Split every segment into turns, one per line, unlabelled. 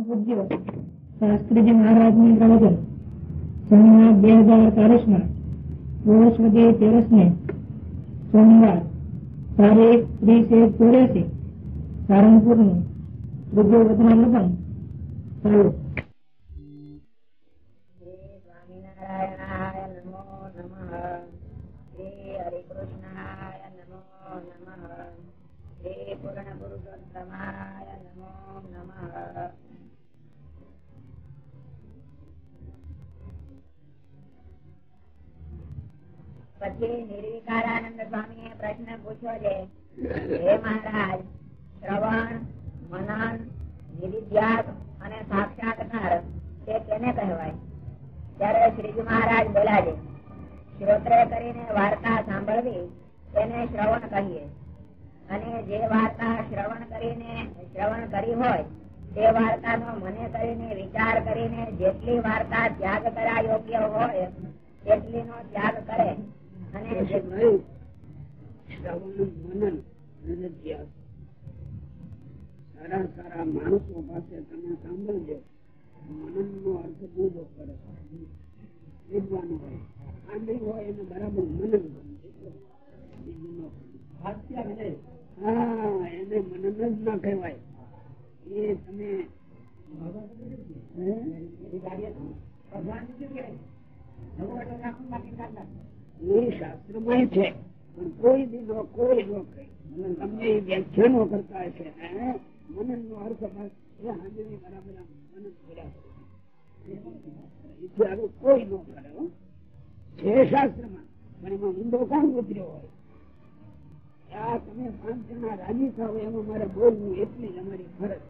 શાસ્ત્રીજી મહારાજની પ્રવચન. સોમવાર બે હજાર ચાલીસમાં બૃહસ્પતિ તેરસને સોમવાર તારીખ ત્રીસ એક ચોર્યાસી સારંગપુરનું ત્રીજો વચનામૃતમ ચાલુ.
પછી નિર્વિકારાનંદ સ્વામી પ્રશ્ન પૂછ્યો છે, હે મહારાજ, શ્રવણ, મનન નિધિધ્યાસ અને સાક્ષાત્કાર તે કેને કહેવાય? ત્યારે શ્રીજી મહારાજ બોલ્યા છે, શ્રોત્રે કરીને વાર્તા સાંભળવી તેને શ્રવણ કહીએ. અને જે વાર્તા શ્રવણ કરીને શ્રવણ કરી હોય, તે વાર્તાનો મને કરીને વિચાર કરીને જેટલી વાર્તા ત્યાગ કરા યોગ્ય હોય, તેટલીનો ત્યાગ કરે.
સારા સારા માણસો પાસે તમે સાંભળજો. મનન નો અર્થ જુદો પડે વિદ્વાન હોય. આંધળી હોય એને બરાબર મનન હા. એને મનન ના કહેવાય. એ તમે એ શાસ્ત્રમાં છે. પણ કોઈ દીનો કોઈ નો મને તમને એ વ્યાખ્યાનો કરતા હશે મનન નો અર્થ એ હાજરી બરાબર મનન આગળ કોઈ નો કરે છે શાસ્ત્ર પણ એમાં ઊંડો કોણ ઉતર્યો હોય? આ તમે પાંચ જણા રાજી થાવ એમાં મારે બોલવું એટલી જ અમારી ફરજ?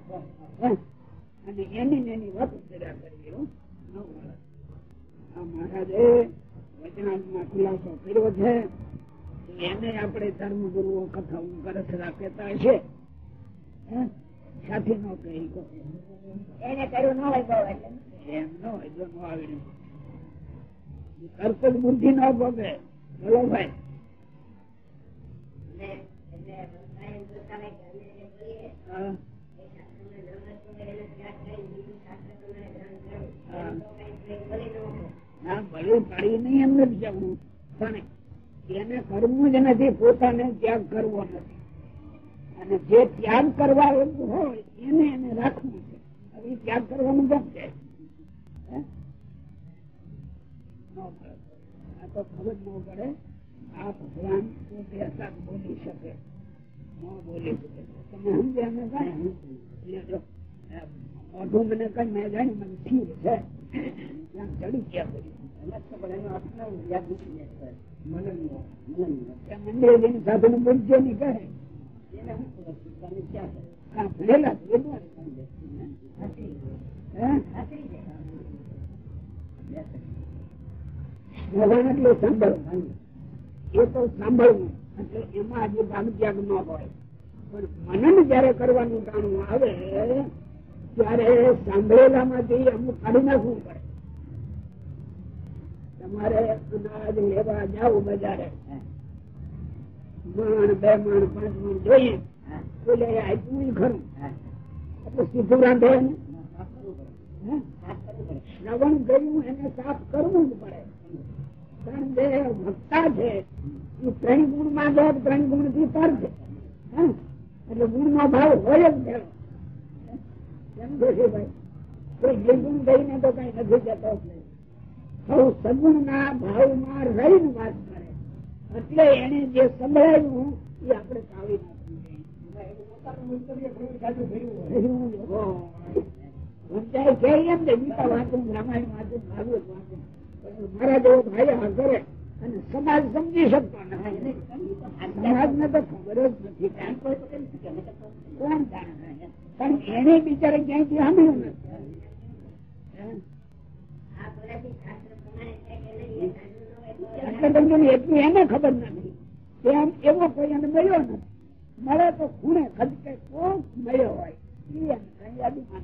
અને એની એની વાત આપણે ધર્મ ગુરુઓ કથા કરસ રાખેતા છે સાથી નો કહી
એને કર્યું ન હોય
એમ ન હોય જો ન આવડ્યું તરત બુદ્ધિ ન ભોગે. બોલો ભાઈ.
જે
હા.
ન
ભલે પડી નહીં એમ નથી જવું. પણ એને કરવું જ નથી, પોતાને ત્યાગ કરવો નથી. અને જે ત્યાગ કરવા હોય, એને એને રાખવું છે. હવે ત્યાગ કરવાનું ગમ છે. આ તો ખબર ન પડે. આ ભગવાન બોલી શકે. ન બોલી શકે. તમે સમજ્યા ને કાંઈ? મને કઈ મેં જાણી મને ઠીક છે. ચડી ગયા એટલે સાંભળવું એ તો સાંભળવું એટલે એમાં આજે ભાગ ત્યાગ ન હોય પણ મનન જયારે કરવાનું ટાણું આવે ત્યારે સાંભળેલા માંથી અમુક કાઢી નાખવું પડે. તમારે અનાજ લેવા જાવ બજારે. મણ, બે મણ, પાંચ મણ જોઈએ. બોલે આપ્યું ખરું. એટલે સીધું રાંધે શ્રવણ ગયું એને સાફ કરવું જ પડે. પણ જે ભક્તા છે. એ ત્રણ ગુણમાં જાય ત્રણ ગુણથી પર છે? એટલે ગુણ નો ભાવ હોય જ ભેળો કેમ જોશીભાઈ કોઈ નિર્ગુણ થઈને તો કઈ નથી જતો. જ. સૌ સગુણ ના ભાવમાં રહીને વાત કરે. એટલે એને જે સંભળાયું એ આપણે કાવી મારા જેવો અને સમાજ સમજી શકતો પણ એને બિચારે ક્યાંયથી સાંભળ્યું નથી
કે
એટલે તમને એટલું એને ખબર નથી. તેમ એવો કોઈ એને મળ્યો નથી. મળે તો ખૂણે ખદકે કોક મળ્યો હોય નથી
કે કે નથી કે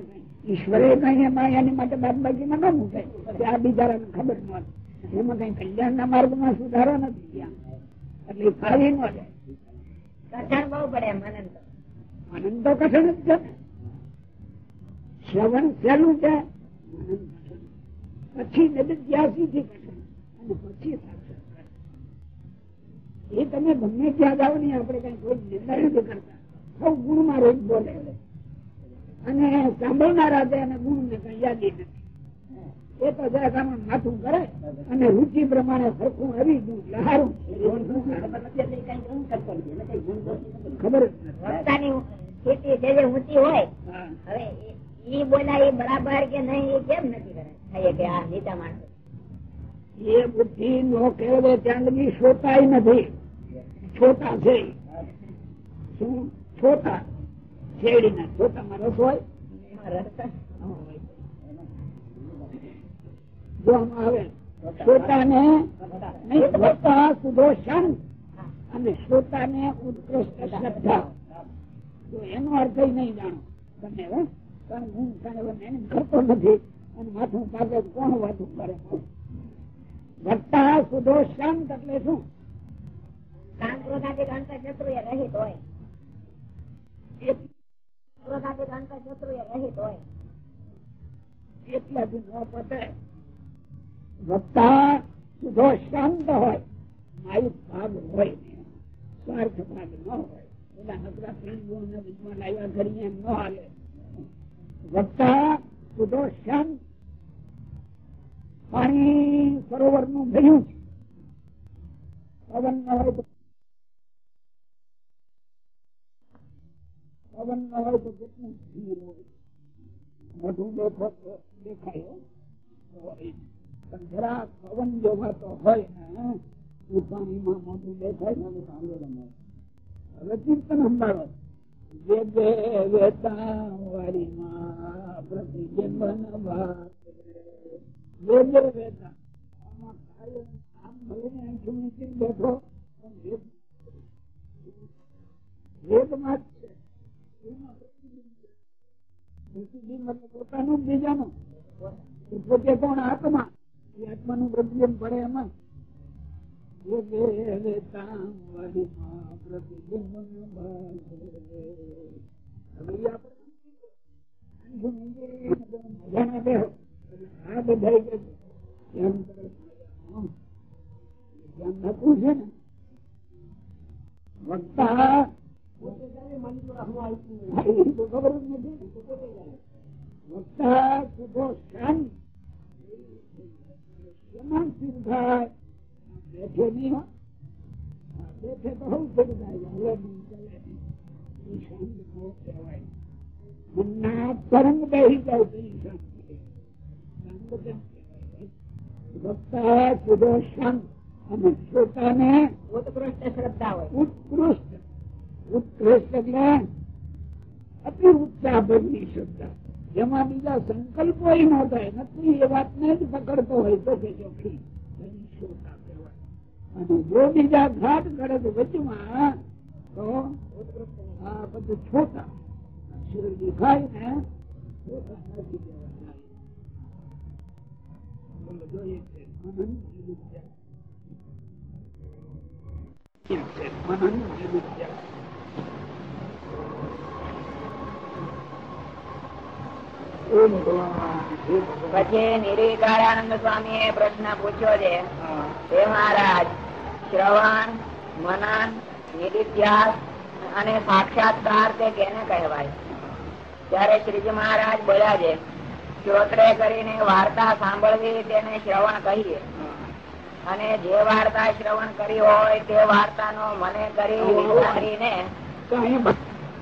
નથી.
ઈશ્વરે કઈ એમાં એની માટે બાદબાજીમાં ન મૂકે. આ બિચારાને ખબર ન હતી એમાં કઈ કલ્યાણના માર્ગમાં સુધારો નથી એટલે ફાવી ન જાય.
કઠણ બહુ પડે તો
આનંદ. તો કઠણ જ છે. શ્રવણ સહેલું છે પછી નિર્યાસી થી કઠણ. અને પછી એ તમે ગમે ત્યાં જાઓ ને આપણે કઈ કોઈ નિર્ધારિત નથી કરતા. સૌ ગુણમાં રોજ બોલે. અને સાંભળનારા છે અને ગુણ ને કઈ યાદી નથી. એ તો જરાક આમાં માથું કરે અને રુચિ પ્રમાણે સરખું આવી ગયું એટલે સારું. ખબર?
સ્થિતિ જે જે ઊંચી હોય હવે ઈ બોલાય બરાબર કે નહીં એ કેમ નથી કરે? કે આ નીચા માણસો.
એ બુદ્ધિ નો કેળવે ત્યાં લગી શ્રોતાય નથી. છોટા છે. શું? છોટા શેરડીના છોટામાં રસ હોય?
રસ
જો આવે. શ્રોતાને નહીં, વક્તા અને શ્રોતાને ઉત્કૃષ્ટ શ્રદ્ધા. તો એનો અર્થ નહીં જાણો. તમે કારણ હું મહેનત કરતો નથી. અને માથું પાકે કોણ વાતું કરે? વક્તા સુદોષણ એટલે શું?
રહિત હોય.
એટલે ન પતે. વક્તા સુધો શાંત હોય માયુક ભાગ હોય સ્વાર્થ ભાગ ન હોય. એના નકરા ત્રણ વિદ્વાન આવ્યા કરીએ એમ ન હાલે. વક્તા સુધો શાંત પાણી સરોવરનું ભર્યું છે. પવન ન હોય પવન ન હોય તો કેટલું મોઢું દેખાય. જરા પવન જોવાતો હોય ને એ પાણીમાં મોઢું દેખાય ને સાંભળે હવે કીર્તન સંભાળો જે બે વેતા વારીમાં જે બે વેતા જ છે. પોતાનું બીજાનું. પોતે કોણ? આત્મા. એ આત્માનું પ્રતિબિંબ પડે એમાં. છે. ને. વક્તા વક્તા સુધો શાંત. સ્થિર થાય બેઠે નહીં બેઠે તો હું બેસી જાય કેમ
ઉત્કૃષ્ટ
એટલે અતિ ઉત્સાહ ભરની શ્રદ્ધા. જેમાં બીજા સંકલ્પો એ થાય. નથી, એ વાતને જ પકડતો હોય તો કે જો બીજા ઘાટ કરે તો વચમાં તો બધું છોટા. શિવજી ખાય ને મનન નિરુદ્ધ્યા. મનન નિરુદ્ધ્યા. ઓમ ભગવાન હે ભગવાન.
પછી નિરીકારાનંદ સ્વામી એ પ્રશ્ન પૂછ્યો છે
હે
મહારાજ શ્રવણ મનન નિધિધ્યાસ અને સાક્ષાત્કાર તે કેને કહેવાય? ત્યારે શ્રીજી મહારાજ બોલ્યા છે શ્રોત્રે કરીને વાર્તા સાંભળવી તેને શ્રવણ કહીએ. અને જે વાર્તા શ્રવણ કરી હોય તે વાર્તાનો મને કરી વિચારીને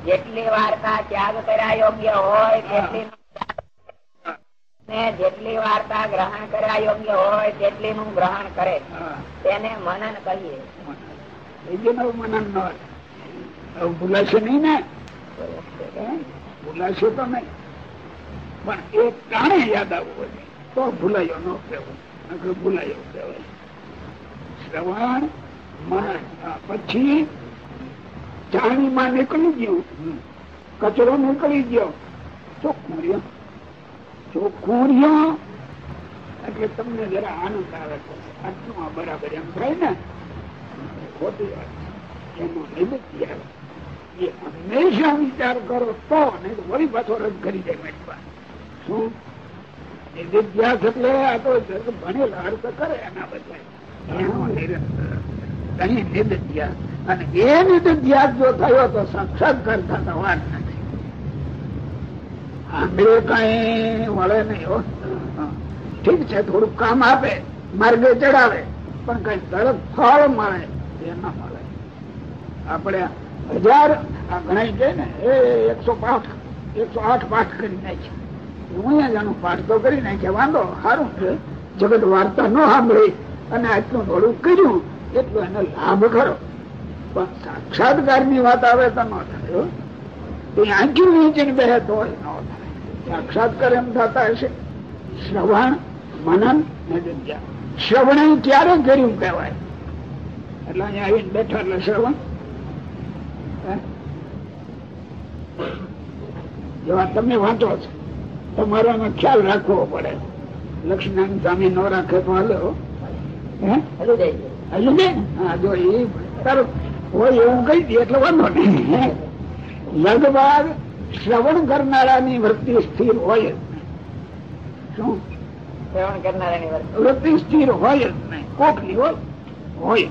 જેટલી વાર્તા ત્યાગ કર્યા યોગ્ય હોય તેટલી ને જેટલી વાર્તા ગ્રહણ કર્યા યોગ્ય હોય તેટલીનું ગ્રહણ કરે. તેને મનન કહીએ.
મનન ન ભૂલાશે નહીં ને? ભૂલાશે. તો નહીં. પણ એ કાણે યાદ આવવું તો ભૂલાયો ન કહેવાય ભૂલાયો કહેવાય. શ્રવણ મનન પછી ચાણીમાં નીકળી ગયું. કચરો નીકળી ગયો. ચોખ્ખું રહ્યો. એટલે તમને જરા આનંદ આવે છે. આટલું બરાબર એમ થાય ને? ખોટી વાત છે. એમાં આવે. એ હંમેશા વિચાર કરો તો નહીં વળી પાછો રદ કરી દે મેટવા શું? એટલે આ તો ભણેલા અર્થ કરે એના બધા એનો નિરંતર. અને એ નિધિધ્યાસ જો થયો તો સાક્ષાત્કાર થતા વાત નથી. આંબે કઈ વળે નહીં, હો. ઠીક છે, થોડુંક કામ આપે, માર્ગે ચડાવે, પણ કઈ તરત ફળ મળે એ ના મળે. આપણે હજાર, આ ગણાય છે ને, એ એકસો પાઠ, એકસો આઠ પાઠ કરી નાખે. હું જાણું પાઠ તો કરી નાખ્યા, વાંધો, સારું છે. જગત વાર્તા ન સાંભળી, અને આટલું થોડું કર્યું, એટલો એનો લાભ ખરો. પણ સાક્ષાત્કારની વાત આવે તો ન થાય. એ આંખી નીચે બે તો ન થાય. સાક્ષાત્કાર એમ થતા હશે. શ્રવણ, મનન ને શ્રવણ ક્યારે કર્યું કહેવાય. એટલે અહીંયા આવીને બેઠા એટલે શ્રવણ. જેવા તમે વાંચો છો. તમારો એનો ખ્યાલ રાખવો પડે. લક્ષ્મીનારાયણ સ્વામી નો રાખે તો હલો. હજુ ને હા, જો એ તરત હોય એવું કહી દે એટલે વાંધો નહીં? લગભગ શ્રવણ કરનારાની વૃત્તિ સ્થિર હોય જ. શું
શ્રવણ કરનારાની
વૃત્તિ. સ્થિર હોય જ નહીં. કોકની હોય? હોય.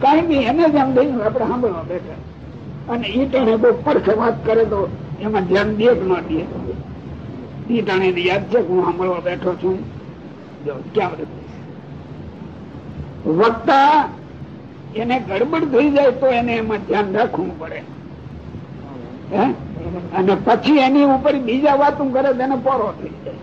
કઈ બી એને જ એમ દઈને આપણે સાંભળવા બેઠા. અને ઈ ટાણે બહુ પડખે વાત કરે તો એમાં ધ્યાન દે કે ન દે. ઈ ટાણે યાદ છે હું સાંભળવા બેઠો છું. જો ક્યાં વક્તા એને ગડબડ થઈ જાય તો એને એમાં ધ્યાન રાખવું પડે. હે? અને પછી એની ઉપર બીજા વાતું કરે તેને પોરો થઈ જાય.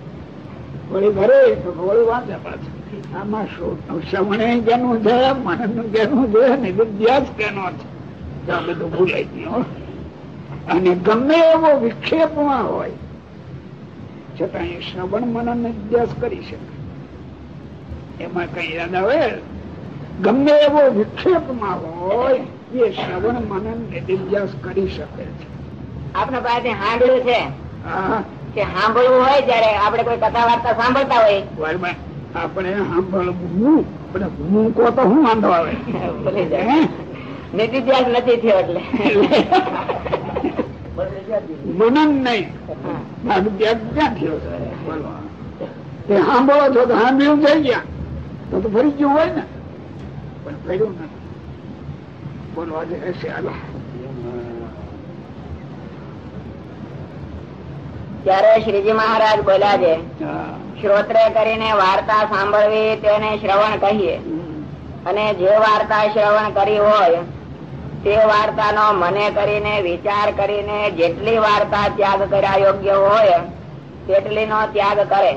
વળી ભરે તો વળી વાંચે પાછું. આમાં શું? શ્રવણે કેનું છે મનનું કેનું છે, ને વિદ્યાસ કેનો છે. બધું ભૂલાઈ ગયું અને ગમે એવો વિક્ષેપમાં હોય, છતાં એ શ્રવણ મનન અભ્યાસ કરી શકે. એમાં કઈ યાદ આવે? ગમે એવો વિક્ષેપમાં હોય, એ શ્રવણ મનન નિધિધ્યાસ કરી શકે છે.
આપણા પાસે હાંડલું છે કે સાંભળવું હોય જયારે આપડે કોઈ કથા વાર્તા સાંભળતા હોય.
આપણે સાંભળવું. હું કહો તો હું વાંધો આવે?
નથી થયો એટલે.
મનન નહીં. ભાગ ત્યાગ ક્યાં થયો? તે સાંભળો છો તો સાંભળ્યું થઈ ગયા. તો તો ફરી ગયું હોય ને. પણ ફર્યું નથી. બોલવા આજે હશે હાલો
ત્યારે શ્રીજી મહારાજ બોલ્યા છે. શ્રોત્રે કરીને વાર્તા સાંભળવી તેને શ્રવણ કહીએ. અને જે વાર્તા શ્રવણ કરી હોય તે વાર્તાનો મને કરીને વિચાર કરીને જેટલી વાર્તા ત્યાગ કર્યા યોગ્ય હોય તેટલી નો ત્યાગ કરે.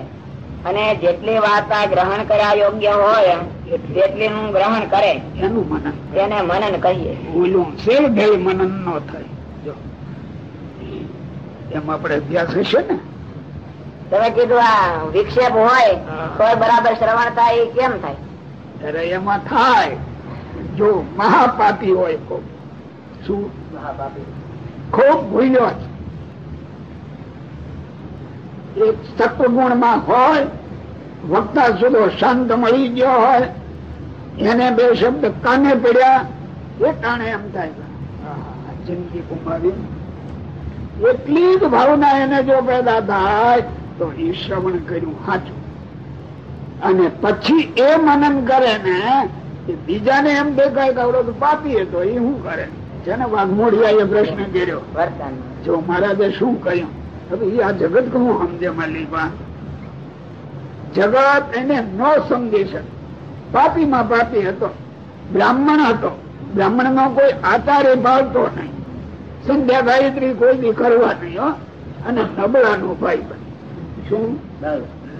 અને જેટલી વાર્તા ગ્રહણ કર્યા યોગ્ય હોય તેટલી નું ગ્રહણ કરે.
એનું મનન.
તેને મનન કહીએ.
મનન નો થાય. એમ આપણે અભ્યાસ હશે ને?
તમે કીધું આ વિક્ષેપ હોય તો બરાબર શ્રવણ થાય કેમ થાય?
અરે એમાં થાય. જો મહાપાપી હોય કોક શું? ખૂબ ભૂલ્યો છે. એક સત્વગુણમાં હોય વક્તા સુધો શાંત મળી ગયો હોય એને બે શબ્દ કાને પડ્યા એ કાણે એમ થાય. જિંદગી ગુમાવી. એટલી જ ભાવના એને જો પેદા થાય તો એ શ્રવણ કર્યું સાચું. અને પછી એ મનન કરે ને કે બીજાને એમ દેખાય કે આવડો તો પાપી હતો એ શું કરે? જેને વાઘમોડિયા એ પ્રશ્ન કર્યો જો મહારાજે શું કહ્યું? હવે એ આ જગત કહું સમજે માલિકા જગત એને ન સમજી શકે પાપી માં પાપી હતો બ્રાહ્મણ હતો. બ્રાહ્મણ નો કોઈ આચાર્ય ભાવતો નહીં. સંધ્યા ગાયત્રી કોઈ બી કરવા નહીં હો. અને નબળા નો ભાઈ બન. શું?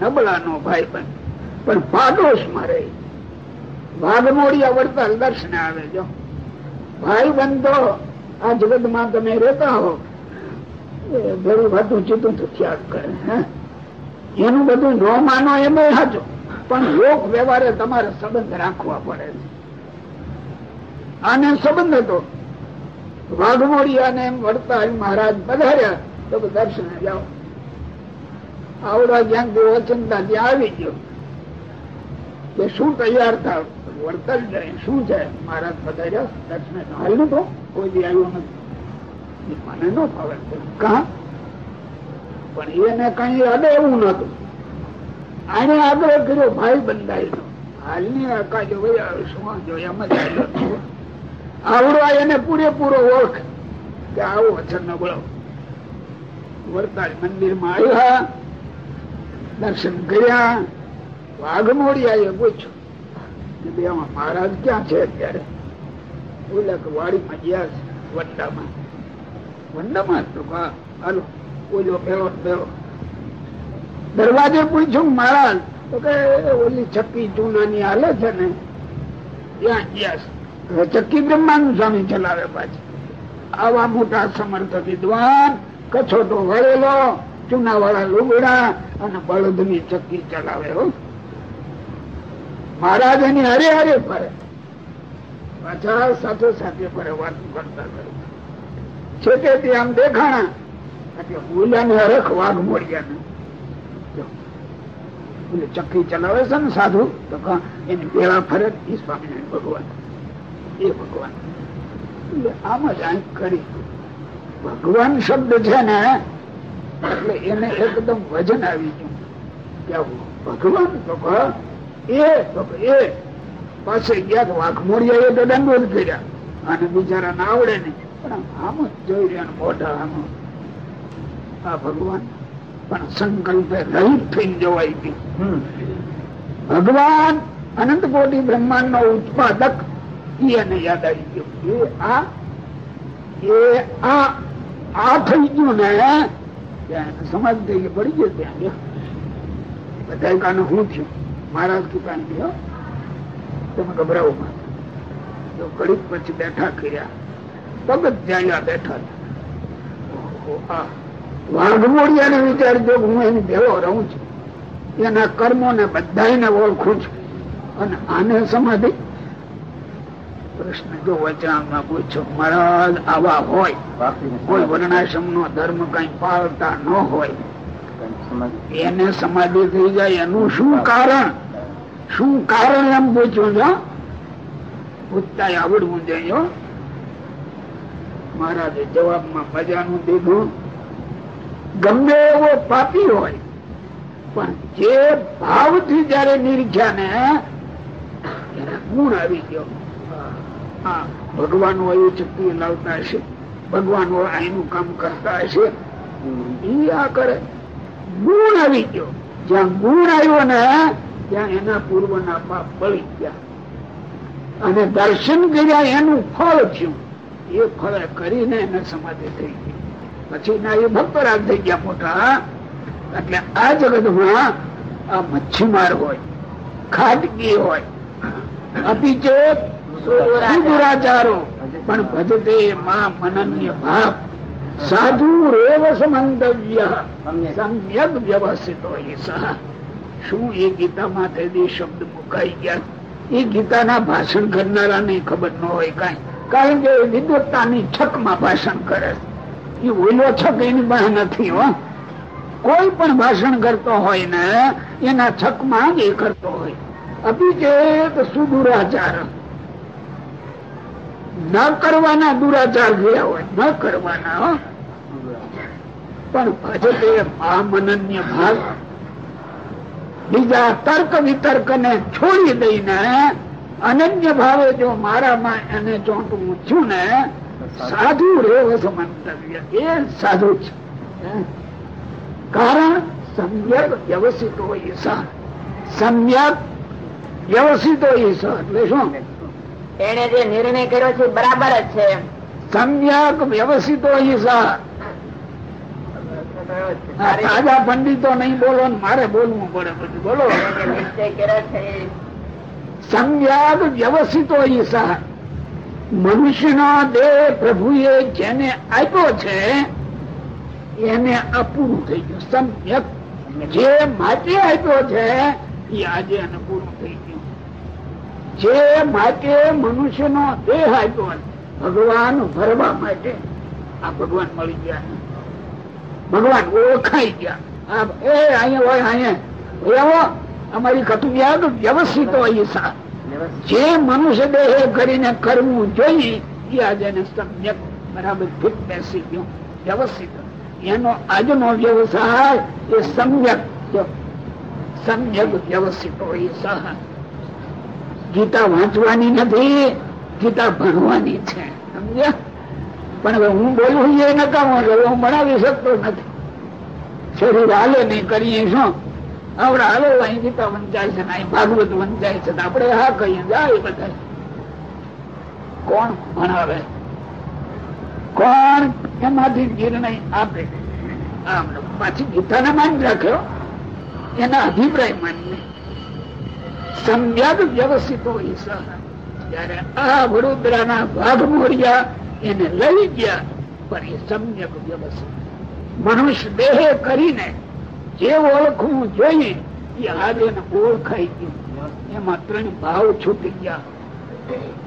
નબળા નો ભાઈ બન. પણ પાડોશમાં રહે. વાઘમોડિયા વડતાલ દર્શને આવે, જો. ભાઈ બંધો, આ જગતમાં તમે રહેતા હો. એ ભેળું ભાતું ચીતું તો ત્યાગ કરે? એનું બધું ન માનો એમ સાચો પણ લોક વ્યવહારે તમારે સંબંધ રાખવા પડે છે. આને સંબંધ હતો. વાઘમોડિયા ને એમ વળતા મહારાજ પધાર્યા તો દર્શને જાઓ. આવડા ક્યાંકથી ચિંતા ત્યાં આવી ગયો. કે શું તૈયાર થાવ? વળતર જાય શું છે? મહારાજ પધાર્યા દર્શને હાલ નતો કોઈ બી આવ્યો નથી. મને ન ફાવે. કા? પણ એને કઈ અડે એવું નતું આને આગ્રહ કર્યો, ભાઈ બંધાઈ નો આકા જો ભાઈ શું જો એમ જ આવ્યો. આવડો એને પૂરેપૂરો ઓળખ કે આવો વચન નો બોલો વરતાલ મંદિરમાં આવ્યા, દર્શન કર્યા વાઘમોડિયા એ પૂછ્યું, કે બે મહારાજ ક્યાં છે અત્યારે? બોલ્યા કે વાડીમાં ગયા છે વંડામાં વંડામાં તો હાલો બોલ્યો પેલો પેલો દરવાજે પૂછ્યું, મહારાજ, તો કે ઓલી ચક્કી ચૂનાની હાલે છે ને? ત્યાં ગયા છે? ચક્કી બ્રહ્માનંદ સ્વામી ચલાવે પાછી. આવા મોટા સમર્થ વિદ્વાન કછોટો વળેલો ચૂના વાળા લુગડા અને બળદની ચક્કી ચલાવે મહારાજ એની હરે હરે ફરે. પાછા સાથે સાથે ફરે, વાત કરતા કરે. કે તે આમ દેખાણા. એટલે ભૂલ્યા ને હરખ વાઘ મોડ્યા ને. ચક્કી ચલાવે છે ને સાધુ, તો એની પેલા ફરે સ્વામિનારાયણ ભગવાન. એ ભગવાન. આમ જ આંખ કરી. ભગવાન શબ્દ છે ને એટલે એને એકદમ વજન આવી ગયું. કે ભગવાન તો એ એ. પાસે ગયા વાઘમોડિયા એ તો દંડોદ કર્યા. અને બિચારા ના આવડે નહીં. પણ આમ જ જોઈ રહ્યા મોઢા આમ. આ ભગવાન પણ સંકલ્પે રહીત થઈને જવાય ગયું. ભગવાન અનંત કોટી બ્રહ્માંડ નો ઉત્પાદક એને યાદ આવી ગયું. એ આ એ આ થઈ ગયું ને સમાજ થઈ પડી ગયો ત્યાં. બધા કાને હું થયું? મહારાજ કૃપા ગયો તમે ગભરાવો તો કડીક પછી બેઠા કર્યા. પગત જાયા બેઠા વાઘમોડિયાને વિચારજો હું એની ભેળો રહું છું. એના કર્મો ને બધાને ઓળખું છું. અને આને સમાધિ પ્રશ્ન જો વચનામાં પૂછો, મહારાજ, આવા હોય? કોઈ વર્ણાશ્રમ નો ધર્મ કઈ પાળતા ન હોય? એને સમાધિ થઈ જાય, એનું શું કારણ? શું કારણ એમ પૂછ્યું છો? પૂછતા આવડવું જોઈએ મહારાજે જવાબમાં મજાનું દીધું ગમે એવો પાપી હોય, પણ જે ભાવથી જયારે નિરીખ્યા ને ગુણ આવી ગયો ભગવાન હોય ચક્કી લાવતા હશે. ભગવાન એનું કામ કરતા હશે. આ કરે. ગુણ આવી ગયો. જ્યાં ગુણ આવ્યો ને, ત્યાં એના પૂર્વના પાપ બળી ગયા. અને દર્શન કર્યા, એનું ફળ થયું. એ ફળ કરીને એને સમાધિ થઈ ગઈ. પછી ના એ ભક્ત રાગ થઈ ગયા મોટા. એટલે આ જગતમાં આ મચ્છીમાર હોય, ખાટકી હોય અપિચેત દુરાચારો પણ ભજતે મા મનન્ય ભાવ. સાધુ રેવ સમંતવ્ય. સમ્યક વ્યવસ્થિત હોય શું એ ગીતામાં તેથી શબ્દ મુકાઈ ગયા? એ ગીતાના ભાષણ કરનારાને ખબર ન હોય કઈ. કારણ કે વિદ્વત્તાની છકમાં ભાષણ કરે. એ ઓલો છક એની પાસે નથી, હો. કોઈ પણ ભાષણ કરતો હોય ને, એના છકમાં જ એ કરતો હોય. અભિચેત સુદુરાચાર ન કરવાના દુરાચાર ગયા હોય, ન કરવાના પણ ભજતે મહામનન્ય ભાગ બીજા તર્ક વિતર્ક ને છોડી દઈને અનન્ય ભાવે જો મારામાં એને ચોંટવું છું ને, સાધુ રેવ મંતવ્ય, એ સાધુ છે. કારણ સમ્યક વ્યવસ્થિત હોય સહ સમ્યક વ્યવસ્થિત હોય એટલે શું?
એને જે નિર્ણય કર્યો છે બરાબર જ છે.
સમ્યક વ્યવસ્થિતો તાજા પંડિતો નહીં બોલો મારે બોલવું પડે બધું બોલો.
નિશ્ચય કર્યો છે
સમ્યક વ્યવસ્થિતો હોય સહ મનુષ્યનો દેહ પ્રભુએ જેને આપ્યો છે એને અપૂરું થઈ ગયું. સમ્યક જે માટે આપ્યો છે એ આજે એને પૂરું જે માટે મનુષ્યનો દેહ આપ્યો ભગવાન ભરવા માટે આ ભગવાન મળી ગયા. ભગવાન ઓળખાઈ ગયા. એ અહીંયા હોય અહીંયા. એવો અમારી કટુંબિયા વ્યવસ્થિત હોય સા જે મનુષ્ય દેહ કરીને કરવું જોઈએ એ આજે એને સમ્યક બરાબર ફિટ બેસી ગયો વ્યવસ્થિત. એનો આજનો વ્યવસાય એ સમ્યક સમ્યક વ્યવસ્થિત હોય સહ ગીતા વાંચવાની નથી, ગીતા ભણવાની છે. સમજ્યા? પણ હવે હું બોલું એ નકામો હવે હું ભણાવી શકતો નથી. શરીર હાલે નહીં, કરીએ શું? આવડે હાલો, અહીં ગીતા વંચાય છે અહીં ભાગવત વંચાય છે આપણે હા કહીએ, જાય બધા. કોણ ભણાવે? કોણ? એમાંથી નિર્ણય આપે. આમ, પાછી ગીતાને માન રાખ્યો એના અભિપ્રાય માની સમ્યક વ્યવસ્થિત સહ ત્યારે આ વડોદરાના વાઘ મોરિયા એને લઈ ગયા, પણ એ સમ્યક વ્યવસ્થિત. મનુષ્ય દેહ કરીને જે ઓળખવું જોઈએ, એ આજે ઓળખાઈ ગયું. એમાં ત્રણ ભાવ છૂટી ગયા.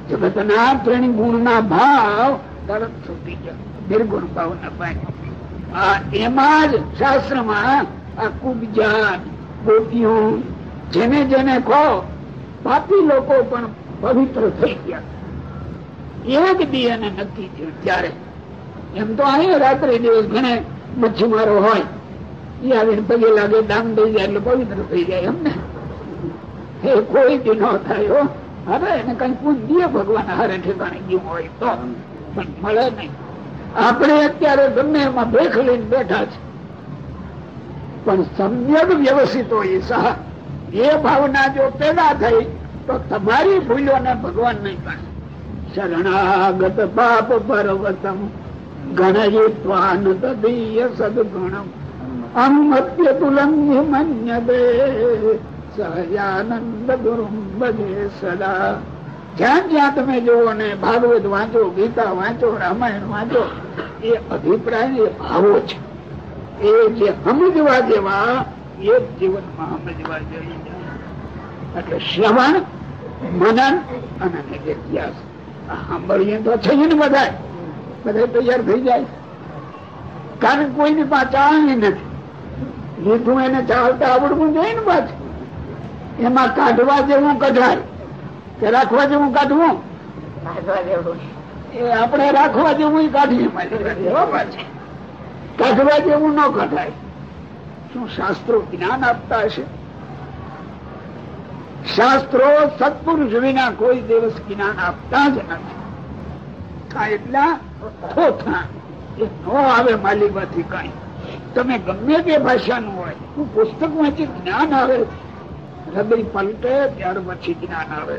જગતના ત્રણ ગુણ ના ભાવ તરત છૂટી ગયા. નિર્ગુણ ભાવ ના પાય આ એમાં જ શાસ્ત્રમાં આ કુબજા ગોપીઓ જેને જેને કહો પાપી લોકો પણ પવિત્ર થઈ ગયા. એક દી એને નક્કી થયું ત્યારે. એમ તો અહીંયા રાત્રે દિવસ ઘણે મચ્છીમારો હોય. એ આવીને પગે લાગે, દામ દઈ જાય એટલે પવિત્ર થઈ જાય એમને. એ કોઈ દી ન થાય હવે એને કઈ પૂજ્ય ભગવાન, હારે ઠેકાણે ગયું હોય તો. પણ મળે નહીં. આપણે અત્યારે ગમે એમાં ભેખ લઈને બેઠા છે. પણ સમ્યક વ્યવસ્થિત હોય સહ. એ ભાવના જો પેદા થઈ, તો તમારી ભૂલોને ભગવાન નહીં ગણે શરણાગત પાપ પર્વતમ ગણયિત્વાન તદીય સદગુણમ. અમત્ય તુલંગ્ય મન્યદે સહજાનંદ ગુરુમ ભજે સદા. જ્યાં જ્યાં તમે જુઓ ને ભાગવત વાંચો, ગીતા વાંચો, રામાયણ વાંચો, એ અભિપ્રાય એ ભાવો છે. એ જે સમજવા જેવા એ જ જીવનમાં જોઈએ એટલે શ્રવણ મનન અને નિર્ધ્યાસ સાંભળીએ તો છે ને બધા બધા તૈયાર થઈ જાય કારણ કોઈની પાસે ચાલણી નથી. લીધું એને ચાલતા આવડવું જોઈએ ને પાછું. એમાં કાઢવા જેવું કઢાય. કે રાખવા જેવું કાઢવું? એ આપણે રાખવા જેવું કાઢીએ. કાઢવા જેવું ન કઢાય. શું શાસ્ત્રો જ્ઞાન આપતા હશે? શાસ્ત્રો સત્પુરુષ વિના કોઈ દિવસ જ્ઞાન આપતા જ નથી. એટલા થોથા એ ન આવે માલિકમાંથી કઈ. તમે ગમે તે ભાષાનું હોય, હું પુસ્તક વાંચી જ્ઞાન આવે, હૃદય પલટે ત્યાર પછી જ્ઞાન આવે.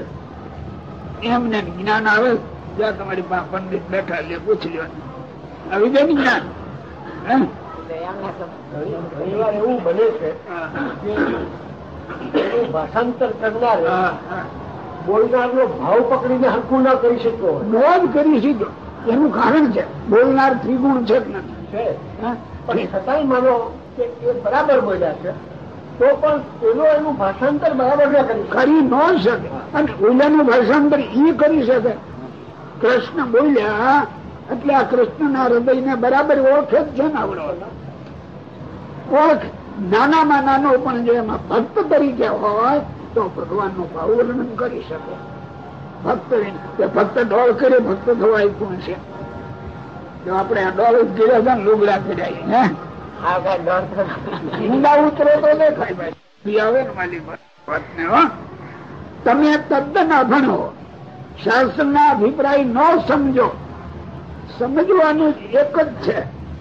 એમને જ્ઞાન આવે, જ્યાં તમારી પંડિત બેઠા લે પૂછી લેવાનું આવી જાય જ્ઞાન, હે?
ઘણીવાર એવું બને છે એનું ભાષાંતર કરનાર
બોલનાર
નો ભાવ પકડીને હરખું ના કરી શકતો
નોંધ કરી સીધો એનું કારણ છે. બોલનાર ત્રિગુણ છે?
પણ છતાંય માનો કે એ બરાબર બોલ્યા છે તો પણ પેલો એનું ભાષાંતર બરાબર ના કરી.
કરી ન શકે. અને ઓલાનું ભાષાંતર ઈ કરી શકે. કૃષ્ણ બોલ્યા એટલે આ હૃદય ને બરાબર ઓળખ જ છે ને આવડો. ઓળખ નાનામાં નાનો પણ જો એમાં ભક્ત તરીકે હોય તો ભગવાનનું ભાવ વર્ણન કરી શકે. ભક્ત ભક્ત ડોળ કરે ભક્ત થવાય કોણ છે. જો આપણે આ ડોળ જ કર્યા છે ને લુગડા કર્યા હે?
તો
ઊંડા ઉતરે તો દેખાય ભાઈ. આવે ને મારી વાત ને તમે તદ્દન અભણો શાસ્ત્ર ના અભિપ્રાય ન સમજો. સમજવાનું એક જ છે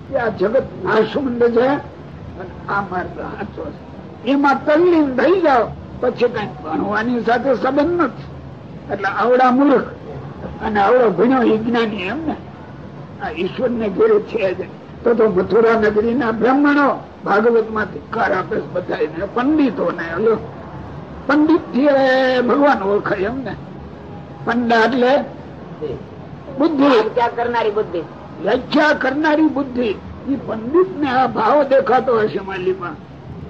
કે આ જગત નાશુંડ છે અને આ માર્ગ સાચો છે. એમાં તલ્લીન થઈ જાઓ, પછી કઈ ભણવાની સાથે સંબંધ નથી. એટલે આવડા મૂર્ખ અને આવડો ભણ્યો વિજ્ઞાની એમ ને. આ ઈશ્વર ને ઘેરે છે તો તો મથુરા નગરી ના બ્રાહ્મણો ભાગવતમાં ધિકાર આપે બધા પંડિતો ને પંડિતથી ભગવાન ઓળખાય એમ ને પંડા એટલે બુદ્ધિ.
ત્યાગ કરનારી બુદ્ધિ.
લજ્જા કરનારી બુદ્ધિ. એ પંડિત ને આ ભાવ દેખાતો હશે માલીમાં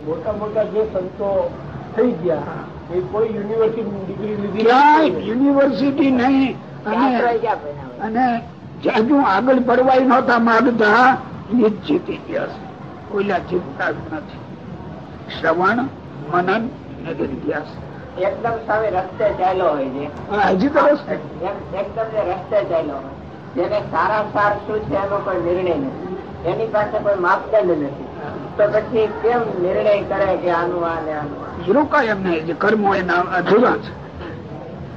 મોટા મોટા જે સંતો થઈ ગયા એ કોઈ યુનિવર્સિટી ડિગ્રી લીધી
ક્યાંય યુનિવર્સિટી નહીં. અને અને જાજુ આગળ પડવાય નહોતા માગતા. એ જ જીતી ગયા છે ઓલા જીતતા જ નથી. શ્રવણ મનન નિધિધ્યાસ
એકદમ સામે રસ્તે ચાલ્યો હોય છે.
હજી તો
એકદમ જે રસ્તે ચાલ્યો હોય. જેને સારા સાર શું છે એનો કોઈ નિર્ણય નથી. એની પાસે કોઈ માપદંડ નથી. તો પછી કેમ નિર્ણય કરે કે આનું આ ને આનું આ?
એ રોકાય એમને જે કર્મો એના અધૂરા છે.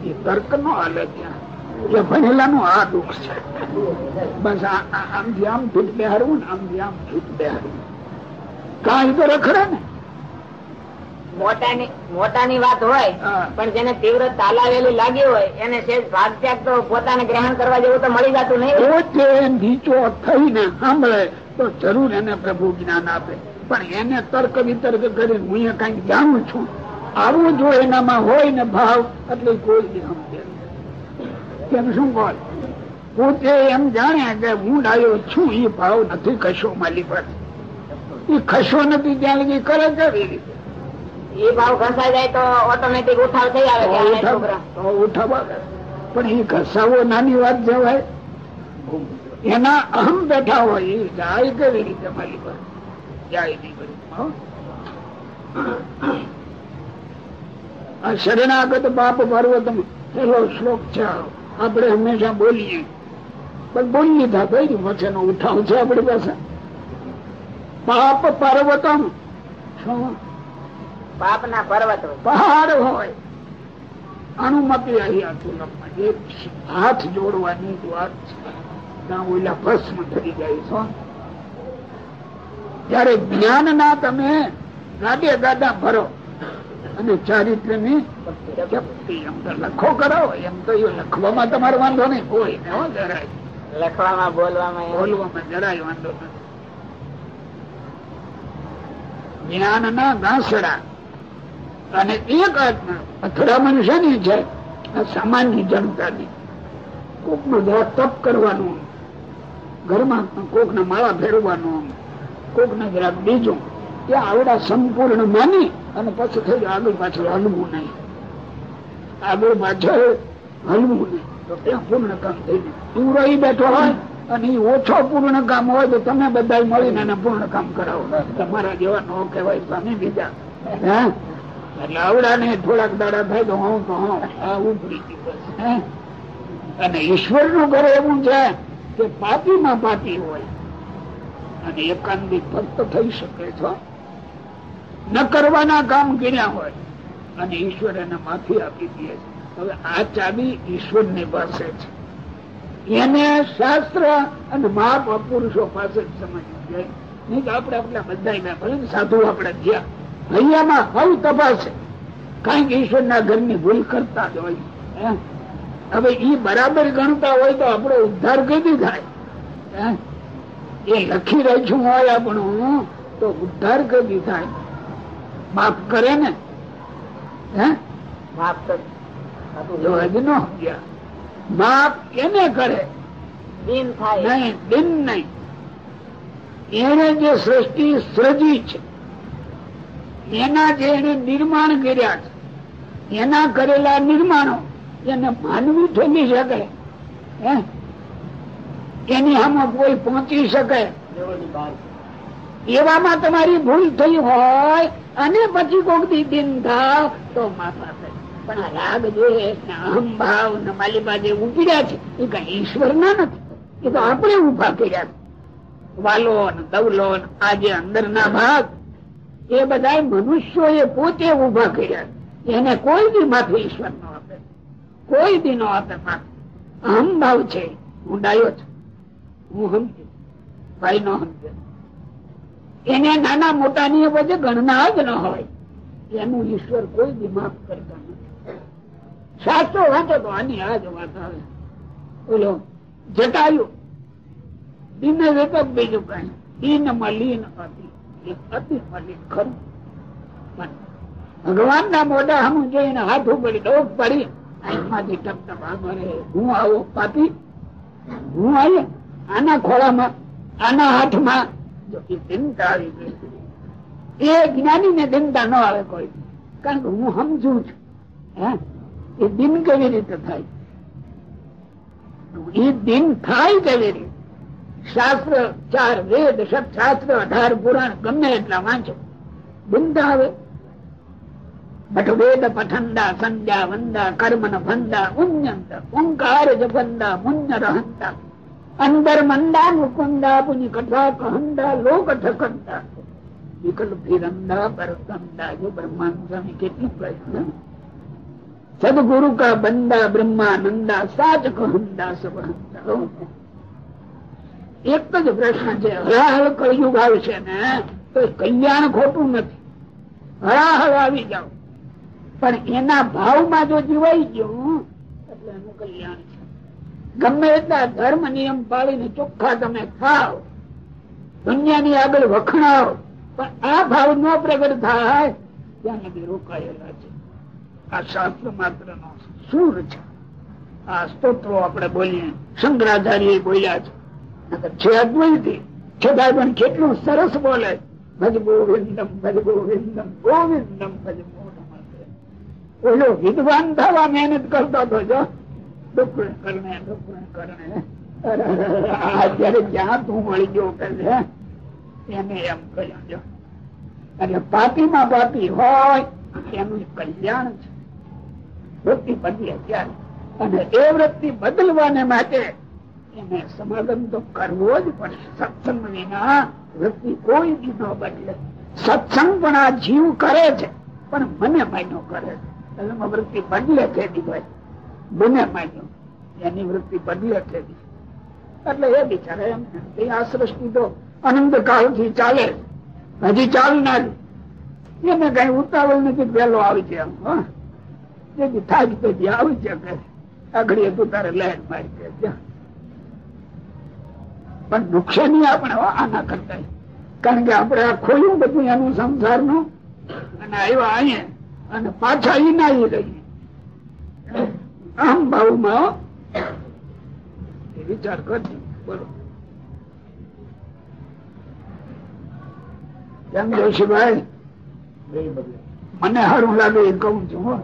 એ તર્ક નો હાલે ત્યાં. એ ભણેલા નું આ દુઃખ છે. બસ આમ આ- આમ ફીટ બેહારવું ને આમથી આમ ફીટ બેહારવું કાંઈ તો રખડે ને.
મોટાની મોટાની વાત હોય પણ જેને તીવ્ર તાલાવેલી લાગી હોય એને સેજ ભાગ ત્યાગ તો પોતાને ગ્રહણ કરવા જેવું તો મળી જતું નહીં.
નીચો થઈને સાંભળે તો જરૂર એને પ્રભુ જ્ઞાન આપે. પણ એને તર્ક વિતર્ક કરીને હું કંઈક જાણું છું. આવું જો એનામાં હોય ને ભાવ એટલે કોઈ સમજે કેમ શું બોલ? પોતે એમ જાણે કે હું ડાયો છું એ ભાવ નથી કશો માલી પર એ ખસો નથી ત્યાં લગી કરે કેવી રીતે?
એ ભાવ ઘસાઈ જાય તો ઓટોમેટિક ઉઠાવ થઈ આવે કે આ છોકરા.
તો ઉઠાવવા પણ એ ઘસાવો નાની વાત જવાય. એના અહમ બેઠા હોય એ જાય કેવી રીતે મારી પર જાય નહીં આ શરણાગત બાપ પર્વત પેલો શ્લોક છે. આપણે હંમેશા બોલીએ. પણ બોલી લીધા કઈ વચ્ચેનો ઉઠાવ છે આપણી પાસે. પાપ પર્વતમ. શું?
પાપ ના પર્વત
પહાડ હોય. અનુમતિ અહીં આ તુલકમાં એક હાથ જોડવાની જ વાત છે. ત્યાં ઓલા ભસ્મ થઈ જાય છો. જયારે જ્ઞાન ના તમે ગાડે ગાડા ભરો અને ચારિત્રની જપ્તિ એમ તો લખો કરો એમ તો એ લખવામાં તમારો વાંધો નહીં. કોઈ જરાય.
લખવામાં બોલવામાં
બોલવામાં જરાય વાંધો નથી. જ્ઞાન ના ગાંસડા અને એક અથડામણ છે ને આ સામાન્ય જનતાની કોક નો તપ કરવાનું, ઘરમાં કોક ના માળા ફેરવાનું કોક ને જરાક બીજો, એ આવડા સંપૂર્ણ માની અને પછી થઈ આગળ પાછળ હલવું નહીં. આગળ પાછળ હલવું નહીં. તો ત્યાં પૂર્ણ કામ થઈ જાય. રહી બેઠો હોય અને એ ઓછો પૂર્ણ કામ હોય તો તમે બધા મળીને એને પૂર્ણ કામ કરાવો. તમારા જેવા નો કહેવાય સ્વામી બીજા. હે? એટલે આવડા ને થોડાક દાડા થાય તો હું તો હું ઉપડી ગયું? અને ઈશ્વરનું ઘર એવું છે કે પાપી માં પાપી હોય. અને એકાંતિક ભક્ત થઈ શકે છે ન કરવાના કામ કર્યા હોય, અને ઈશ્વર એને માફી આપી દે છે. હવે આ ચાબી ઈશ્વરની પાસે છે. એને શાસ્ત્ર અને મહાપુરુષો પાસે જ સમજવું જોઈએ. નહીં તો આપણે આપણા બધા સાધુ આપણે ગયા હૈયામાં હવ તપાસે. કારણ કે ઈશ્વરના ઘરની ભૂલ કરતા જ હોય. હે? હવે ઈ બરાબર ગણતા હોય તો આપણો ઉદ્ધાર કદી થાય? હે? એ લખી રાખ્યું હોય આપણું તો ઉદ્ધાર કદી થાય? માફ કરે ને. હે?
માફ કર.
ન માફ કેને કરે.
દિન થાય.
નહીં દિન નહીં. એને જે સૃષ્ટિ સર્જી છે એના જે એને નિર્માણ કર્યા છે, એના કરેલા નિર્માણો એને માનવી ઠોકી શકે. એની આમાં કોઈ પહોંચી શકે. એવામાં તમારી ભૂલ થઈ હોય અને પછી કોક દી દિન થાવ તો પણ આ રાગ દ્વેષ ને અહંભાવ ને માલિકા જે ઉપડ્યા છે, એ કઈ ઈશ્વર ના નથી. એ તો આપણે ઊભા કર્યા વાલો ને દવલો ને આ અંદર ભાગ એ બધા મનુષ્યો પોતે ઊભા કર્યા. એને કોઈ દી માફી ઈશ્વર નો આપે. કોઈ દી નો આપે માફી અહંભાવ છે. હું ડાયો છું. હું સમજુ. ભાઈ નો એને નાના મોટા ની ગણના જ ન હોય. એનું ઈશ્વર કોઈ દી માફ કરતા નથી. શાસ્ત્રો વાંચો તો આની આ જ વાત આવે. બોલો, જટાયું. દિને વેતક બીજું કઈ. દિન મલિન અતિ. ભગવાન ના મોઢા હમ જઈને હાથ ઉપડી, ડોક પડી. આંખમાંથી ટપ ટપ હું આવો પાપી? હું આવી આના ખોળામાં, આના હાથમાં. ચિંતા આવી ગઈ. એ જ્ઞાની ને ચિંતા ન આવે કોઈ. કારણ કે હું સમજુ છું. હે? એ દિન કેવી રીતે થાય? એ દિન થાય કેવી રીતે? શાસ્ત્ર ચાર વેદ સત શાસ્ત્ર અઢાર પુરાણ, ગમે એટલા વાંચો. બિંદા આવે but Veda પઠંદા Sandhya, Vandha, Carmen ભંદા ઉન્યંત ઓંકાર જપંદા મુન્ય રહંતા. અંદર મંદા મુકુંદા, પુની કથા કહંદા, લોક ઠકંદા. વિકલ ફિરંદા, પરસંદા, જો બ્રહ્માંડ સ્વામી કેટલી પ્રશ્ન સદગુરુ કા બંદા, બ્રહ્માનંદા, સાચ કહંદા સબહંદા એક જ પ્રશ્ન છે. હળાહળ કળિયુગ આવશે ને, તો કલ્યાણ ખોટું નથી. હળાહળ આવી જાવ પણ એના ભાવમાં જો જીવાઈ ગયું, એટલે એનું કલ્યાણ છે. ગમે એટલા ધર્મ નિયમ પાળીને ચોખ્ખા તમે ખાવ દુનિયાની આગળ વખણાવ, પણ આ ભાવ ન પ્રગટ થાય, ત્યાં નદી રોકાયેલા છે. આ શાસ્ત્ર માત્ર નો સુર છે. આ સ્તોત્રો આપણે બોલીએ. શંકરાચાર્ય બોલ્યા છે. છે અદ્વૈતી છતાં પણ કેટલું સરસ બોલે. ભજ ગોવિંદમ ભજ ગોવિંદમ ગોવિંદમ ભજ ઓલો વિદ્વાન થવા મહેનત કરતો હતો, જો. ડુકડે કરણે ડુકડે કરણે અત્યારે જ્યાં તું મળી ગયો કે છે? એને એમ કહ્યું, જો. એટલે પાપીમાં પાપી હોય, એનું કલ્યાણ છે. વૃત્તિ બદલે ત્યારે અને એ વૃત્તિ બદલવાને માટે એને સમાગમ તો કરવો જ પડે. સત્સંગ વિના વૃત્તિ કોઈ બી ન બદલે. સત્સંગ પણ આ જીવ કરે છે, પણ મને માન્યો કરે છે. એમાં વૃત્તિ બદલે છે મને માન્યો. એની વૃત્તિ બદલે છે એટલે એ બિચારે એમ આ સૃષ્ટિ તો અનંત કાળ ચાલે હજી ચાલનાર એને કઈ ઉતાવળ નથી પેલો આવી છે જેથી થાક તેથી આવી છે આગળ તું તારે લહેર મારી પણ નુકસાની આપણે આના કરતા કારણ કે આપણે આ ખોયું બધું એનું સંસારનું, અને આવ્યા અહીંયા, અને પાછા ઈ ના ઈ આમ ભાવમાં વિચાર કરજો, બોલો. કેમ જોશીભાઈ? મને સારું લાગે એ કહું છું, હો.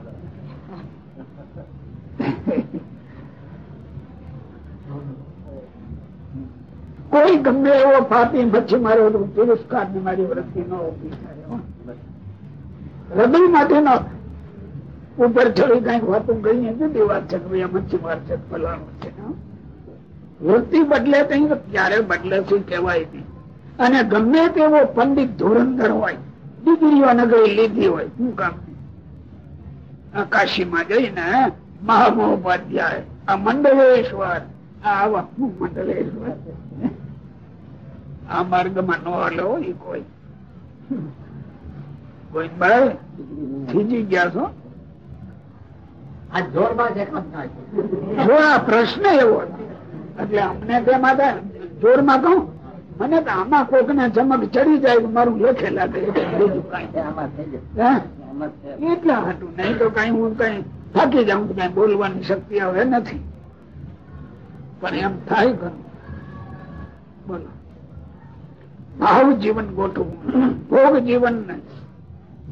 કોઈ ગમે એવો પાપી પછી મારો તિરસ્કારની મારી વૃત્તિ ન હૃદય માટે ન. ઉપર ચડી કંઈક વાતું કહીએ જુદી વાત છે કે ભાઈ આ મચ્છી માર છે, ફલાણું છે વૃત્તિ બદલે કઈ ક્યારે બદલે શું કહેવાય નહીં. અને ગમે તેવો પંડિત ધોરંધર હોય, ડિગ્રીઓ નગરી લીધી હોય, શું કામ? કાશીમાં જઈને મહામહોપાધ્યાય, આ મંડલેશ્વર, આ આવા મંડળેશ્વર આ માર્ગમાં ન હલો એ કોઈ. કોઈ ભાઈ થીજી ગયા છો? જો આ પ્રશ્ન એવો એટલે અમને તેમાં થાય જોરમાં કહું મને તો આમાં કોક ને ચમક ચડી જાય મારું લખેલા? એટલા હતું નહીં. તો કઈ હું કઈ થાકી જાઉં કઈ બોલવાની શક્તિ હવે નથી. પણ એમ થાય ઘણું બોલો. ભાવ જીવન ગોઠવું. ભોગ જીવન ને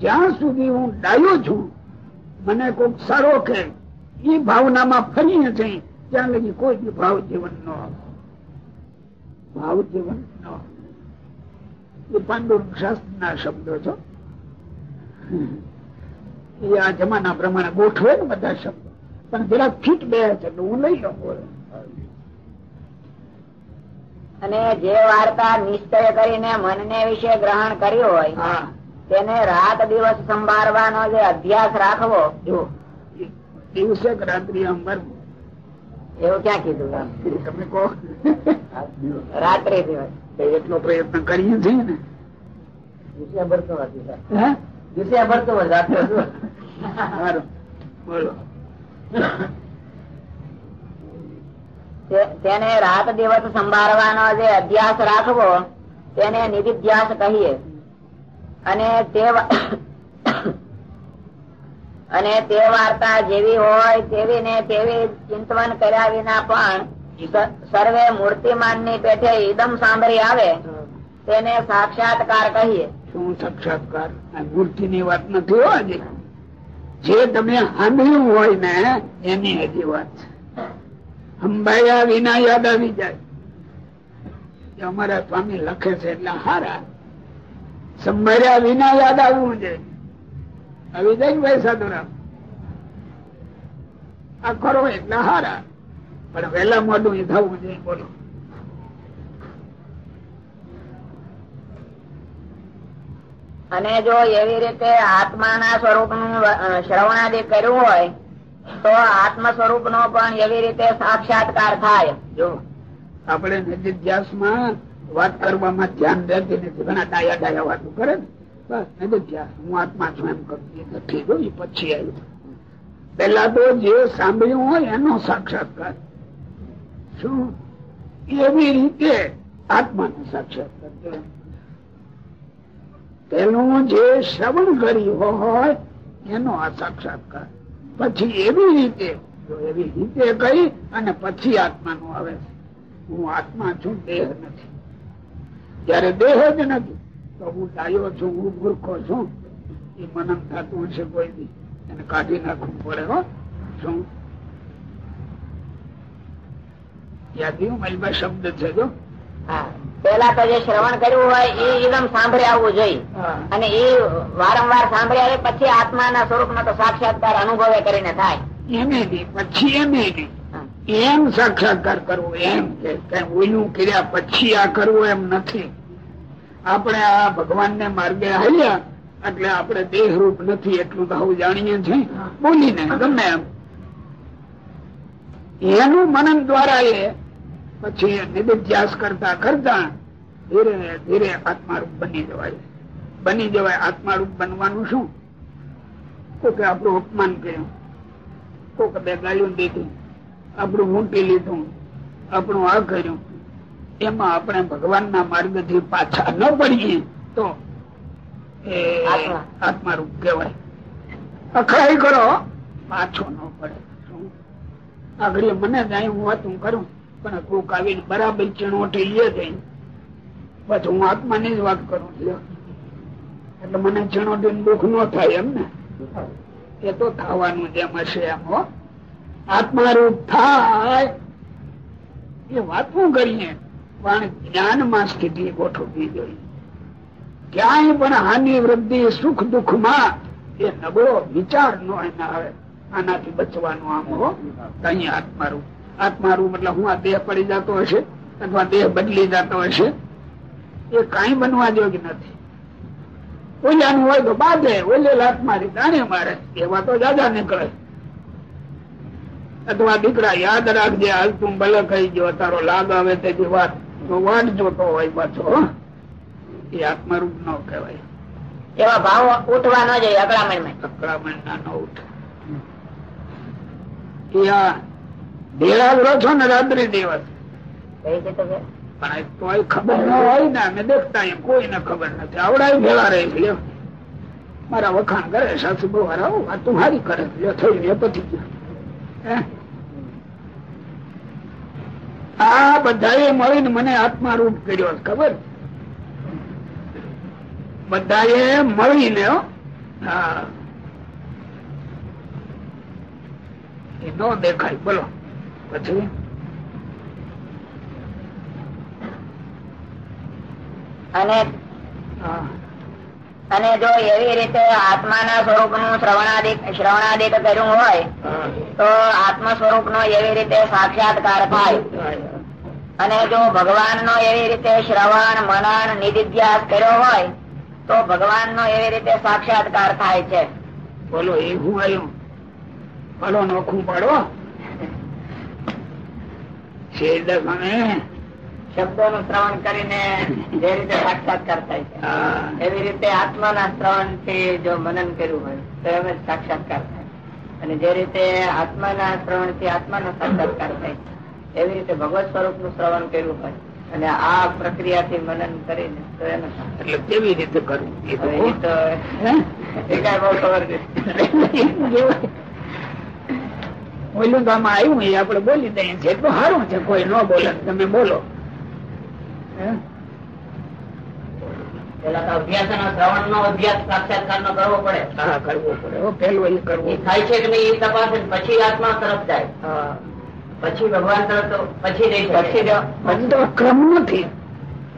જ્યાં સુધી હું ડાયો છું, મને કોઈક સારો કે એ ભાવનામાં ફરીએ છે ત્યાં લગી કોઈ બી ભાવ જીવન ન ભાવ જીવન ન એ પાંડુ શાસ્ત્ર ના શબ્દો છો. એ આ જમાના પ્રમાણે ગોઠવે ને બધા શબ્દો. પણ જરા ફીટ બે છે હું લઈ લઉં.
અને જે વાર્તા નિશ્ચય કરીને મનને વિશે ગ્રહણ કર્યું હોય તેને રાત દિવસ સંભાળવાનો જે અભ્યાસ રાખવો
દિવસે રાત્રિ
એવું ક્યાં કીધું?
તમે કહો.
રાત્રે દિવસ.
એટલો પ્રયત્ન કરીએ છીએ ને. ભરતો સારું. બોલો.
તે- તેને રાત દિવસ સંભાળવાનો જે અભ્યાસ રાખવો, તેને નિધિધ્યાસ કહીએ. અને તે અને તે વાર્તા જેવી હોય તેવી ને તેવી ચિંતવન કર્યા વિના પણ સર્વે મૂર્તિમાનની પેઠે ઈદમ સાંભળી આવે, તેને સાક્ષાત્કાર કહીએ.
શું સાક્ષાત્કાર? મૂર્તિ ની વાત નથી હોય જે તમે સાંભળ્યું હોય ને, એની હજી વાત છે. અંબાયા વિના યાદ આવી જાય. અમારા સ્વામી લખે છે એટલે હારા. સંભાળ્યા વિના યાદ આવવું છે આવી જાય ભાઈ સાધુરામ આ ખરો એટલે હારા. પણ વહેલા મોડું એ થવું જોઈએ, બોલો.
અને જો એવી રીતે આત્માના સ્વરૂપનું શ્રવણાદિ કર્યું હોય તો આત્મ સ્વરૂપ નો પણ એવી રીતે સાક્ષાત્કાર થાય.
જો આપણે માં વાત કરવામાં ધ્યાન રહેતી નથી, ઘણા ડાયા ડાયા વાતો કરે બસ નિધિધ્યાસ હું આત્મા છું એમ કરું એ નથી પછી આવ્યું. પેલા તો જે સાંભળ્યું હોય એનો સાક્ષાત્કાર. શું? એવી રીતે આત્માનો સાક્ષાત્કાર. પેલું જે શ્રવણ કર્યું હોય, એનો આ સાક્ષાત્કાર. પછી એવી રીતે એવી રીતે કહી અને પછી આત્માનું આવે છે. હું આત્મા છું, દેહ નથી. જયારે દેહ જ નથી, તો હું ડાયો છું, હું મૂર્ખો છું. એ મનન થતું હશે કોઈ બી એને કાઢી નાખવું પડે, હો. શું? યાદી શબ્દ છે જો.
હા. પેલા તો જે શ્રવણ કર્યું હોય એ એકદમ સાંભળી આવવું જોઈએ. અને એ વારંવાર સાંભળી આવે પછી આત્માના સ્વરૂપનો તો સાક્ષાત્કાર અનુભવે કરીને થાય.
એમ પછી
એમ
એમ સાક્ષાત્કાર કરવો એમ કે ઓલું કર્યા પછી આ કરવું એમ નથી. આપણે આ ભગવાન ને માર્ગે હાલ્યા એટલે આપણે દેહ રૂપ નથી એટલું તો હવે જાણીએ છીએ. બોલીને ગમે એમ. એનું મનન દ્વારા એ પછી નિધિધ્યાસ કરતા કરતા ધીરે ધીરે આત્મારૂપ બની જવાય. બની જવાય આત્મારૂપ બનવાનું શું? કોકે આપણું અપમાન કર્યું કોક બે ગાયું દીધું આપણું મૂકી લીધું આપણું આ કર્યું. એમાં આપણે ભગવાનના માર્ગથી પાછા ન પડીએ તો એ
આત્મા.
આત્મારૂપ કહેવાય. અખડાઈ કરો પાછો ન પડે. શું? આગળ મને જાય હું વાતું કરું. પણ કોક આવીને બરાબર ચણવટી લે થઈ બસ હું આત્માની જ વાત કરું એટલે મને ચણવટી દુઃખ ન થાય એમ ને. એ તો થવાનું જેમ હશે એમ, હો. આત્મારૂપ થાય. એ વાત હું કરીએ? પણ જ્ઞાનમાં સ્થિતિ ગોઠવવી જોઈએ. ક્યાંય પણ હાનિ, વૃદ્ધિ, સુખ દુઃખમાં એ નબળો વિચાર નો એને આવે. આનાથી બચવાનું આમ, હો. કઈ આત્મારૂપ આત્મારૂપ એટલે હું આ દેહ પડી જતો હશે અથવા દેહ બદલી જતો હશે એ કઈ બનવા યોગ્ય નથી. ઓલિયાનું હોય તો બાંધે ઓલે લાત મારી દાણે મારે એવા તો દાદા નીકળે. અથવા દીકરા યાદ રાખજે હાલ તું ભલે કહી ગયો તારો લાગ આવે તેથી વાત. તો વાટ જોતો હોય પાછો હો. એ આત્મારૂપ ન કહેવાય.
એવા ભાવ ઉઠવા ન જોઈએ અકળામણ
અકળામણ ના ન ઉઠે એ રહો છો ને રાત્રિ દિવસ. પણ એ ખબર ન હોય ને અમે દેખતા કોઈને ખબર નથી. આવડાય ભેળા રહી લ્યો. મારા વખાણ કરે સાસુ બહુ હારા આ તું હારી કરે લ્યો, થઈ ગયો પછી ગયો. હે? આ બધાએ મળીને મને આત્મા રૂપ કર્યો ખબર? બધાએ મળીને હા. એ ન દેખાય બોલો. પછી?
અને અને જો એવી રીતે આત્માના સ્વરૂપનું શ્રવણાદિક શ્રવણાદિક કર્યું હોય તો આત્મ સ્વરૂપ નો એવી રીતે સાક્ષાત્કાર થાય. અને જો ભગવાન નો એવી રીતે શ્રવણ મનન નિધિધ્યાસ કર્યો હોય તો ભગવાન નો એવી રીતે સાક્ષાત્કાર થાય છે.
બોલો એ હું આવ્યું. બોલો નોખું પાડો.
શબ્દો નું શ્રવણ કરીને જે રીતે સાક્ષાત્કાર થાય છે. એવી રીતે આત્માના શ્રવણથી જો મનન કર્યું હોય તો એમ જ સાક્ષાત્કાર થાય અને જે રીતે આત્માના શ્રવણથી આત્માનો સાક્ષાત્કાર થાય એવી રીતે ભગવત સ્વરૂપનું શ્રવણ કર્યું હોય અને આ પ્રક્રિયા થી મનન કરીને તો એનો
એટલે કેવી રીતે કરવું? એ તો
એ તો
હે?
એ કાંઈ બહુ ખબર નથી.
ઓલું તો આમાં આવ્યું એ આપણે બોલી દઈએ. એટલું સારું છે કોઈ ન બોલે તમે બોલો.
તો નો નો ને
ક્રમ નથી.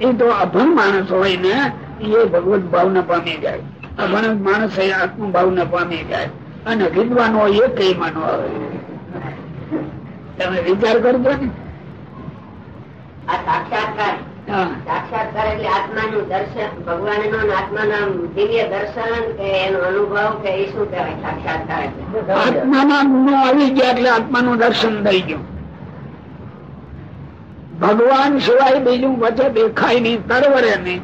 એ અભણ માણસ હોય ને એ ભગવત ભાવના પામી જાય. અભણ માણસ એ આત્મ ભાવના પામી જાય. અને વિદ્વાનો એ કઈ માનો આવે તમે વિચાર કરજો ને?
આ સાક્ષાત્કાર. સાક્ષાત્કાર એટલે આત્માનું દર્શન ભગવાનનું આત્માના દિવ્ય દર્શન કે એનો અનુભવ કે એ શું કહેવાય સાક્ષાત્કાર આત્મા
ના ગુણો આવી ગયા એટલે આત્માનું દર્શન થઈ ગયું. ભગવાન સિવાય બીજું વચ્ચે દેખાય નહીં તરવરે નહીં.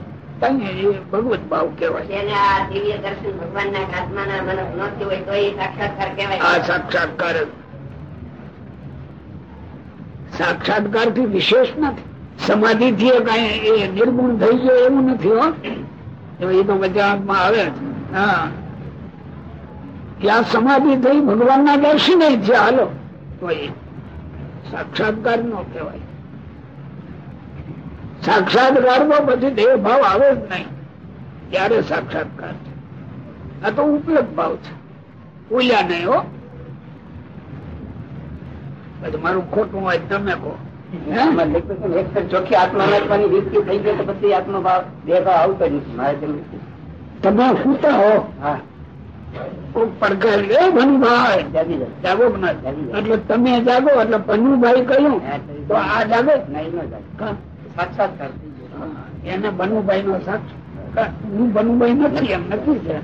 ભગવત ભાવ
કેવાય આ દિવ્ય દર્શન ભગવાન ના આત્મા ના ન થયું હોય તો એ સાક્ષાત્કાર
આ
કહેવાય
સાક્ષાત્કાર જ. સાક્ષાત્કારથી વિશેષ નથી. સમાધિ થી કઈ નિર્ગુણ થઈ ગયો એવું નથી એ તો બચાવમાં આવે છે ત્યાં સમાધિ થઈ ભગવાન ના દર્શન છે, હાલો. સાક્ષાત્કાર નો કહેવાય. સાક્ષાત્કારમાં પછી દેહ ભાવ આવે જ નહીં. ત્યારે સાક્ષાત્કાર છે? આ તો ઉપલબ્ધ ભાવ છે. ભૂલ્યા નહીં, હો. મારું ખોટું હોય તમે કહો.
ચોખ્ખી આત્મા નાખવાની થઈ ગઈ તો પછી આત્મભાવ દેહ ભાવ આવતો જ નથી. મારે
તમે સુતા હો.
હા. જાગી
એટલે તમે જાગો એટલે ભનુભાઈ કહ્યું. તો આ જાગે?
સાક્ષાત્કાર
એને ભનુભાઈ નો સાક્ષ? હું ભનુભાઈ નથી એમ નથી છે?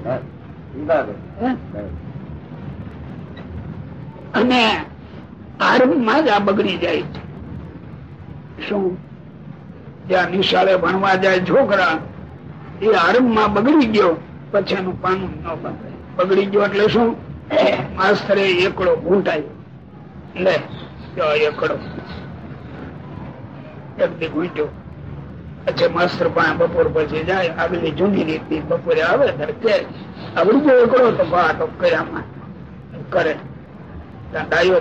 અને આરંભમાં જ આ બગડી જાય શું? જ્યાં નિશાળે ભણવા જાય છોકરા, એ આરંભમાં બગડી ગયો પછી એનું પાનું ન બગડી. ગયો એટલે શું? માસ્તરે એકડો ઘૂંટાયો લે એકડો. એક દી ઘૂંટ્યો. પછી માસ્તર પાસે બપોર પછી જાય, આગલી જૂની રીતની બપોરે આવે ત્યારે કે આવડી એકડો તો તો કર્યામાં કરે.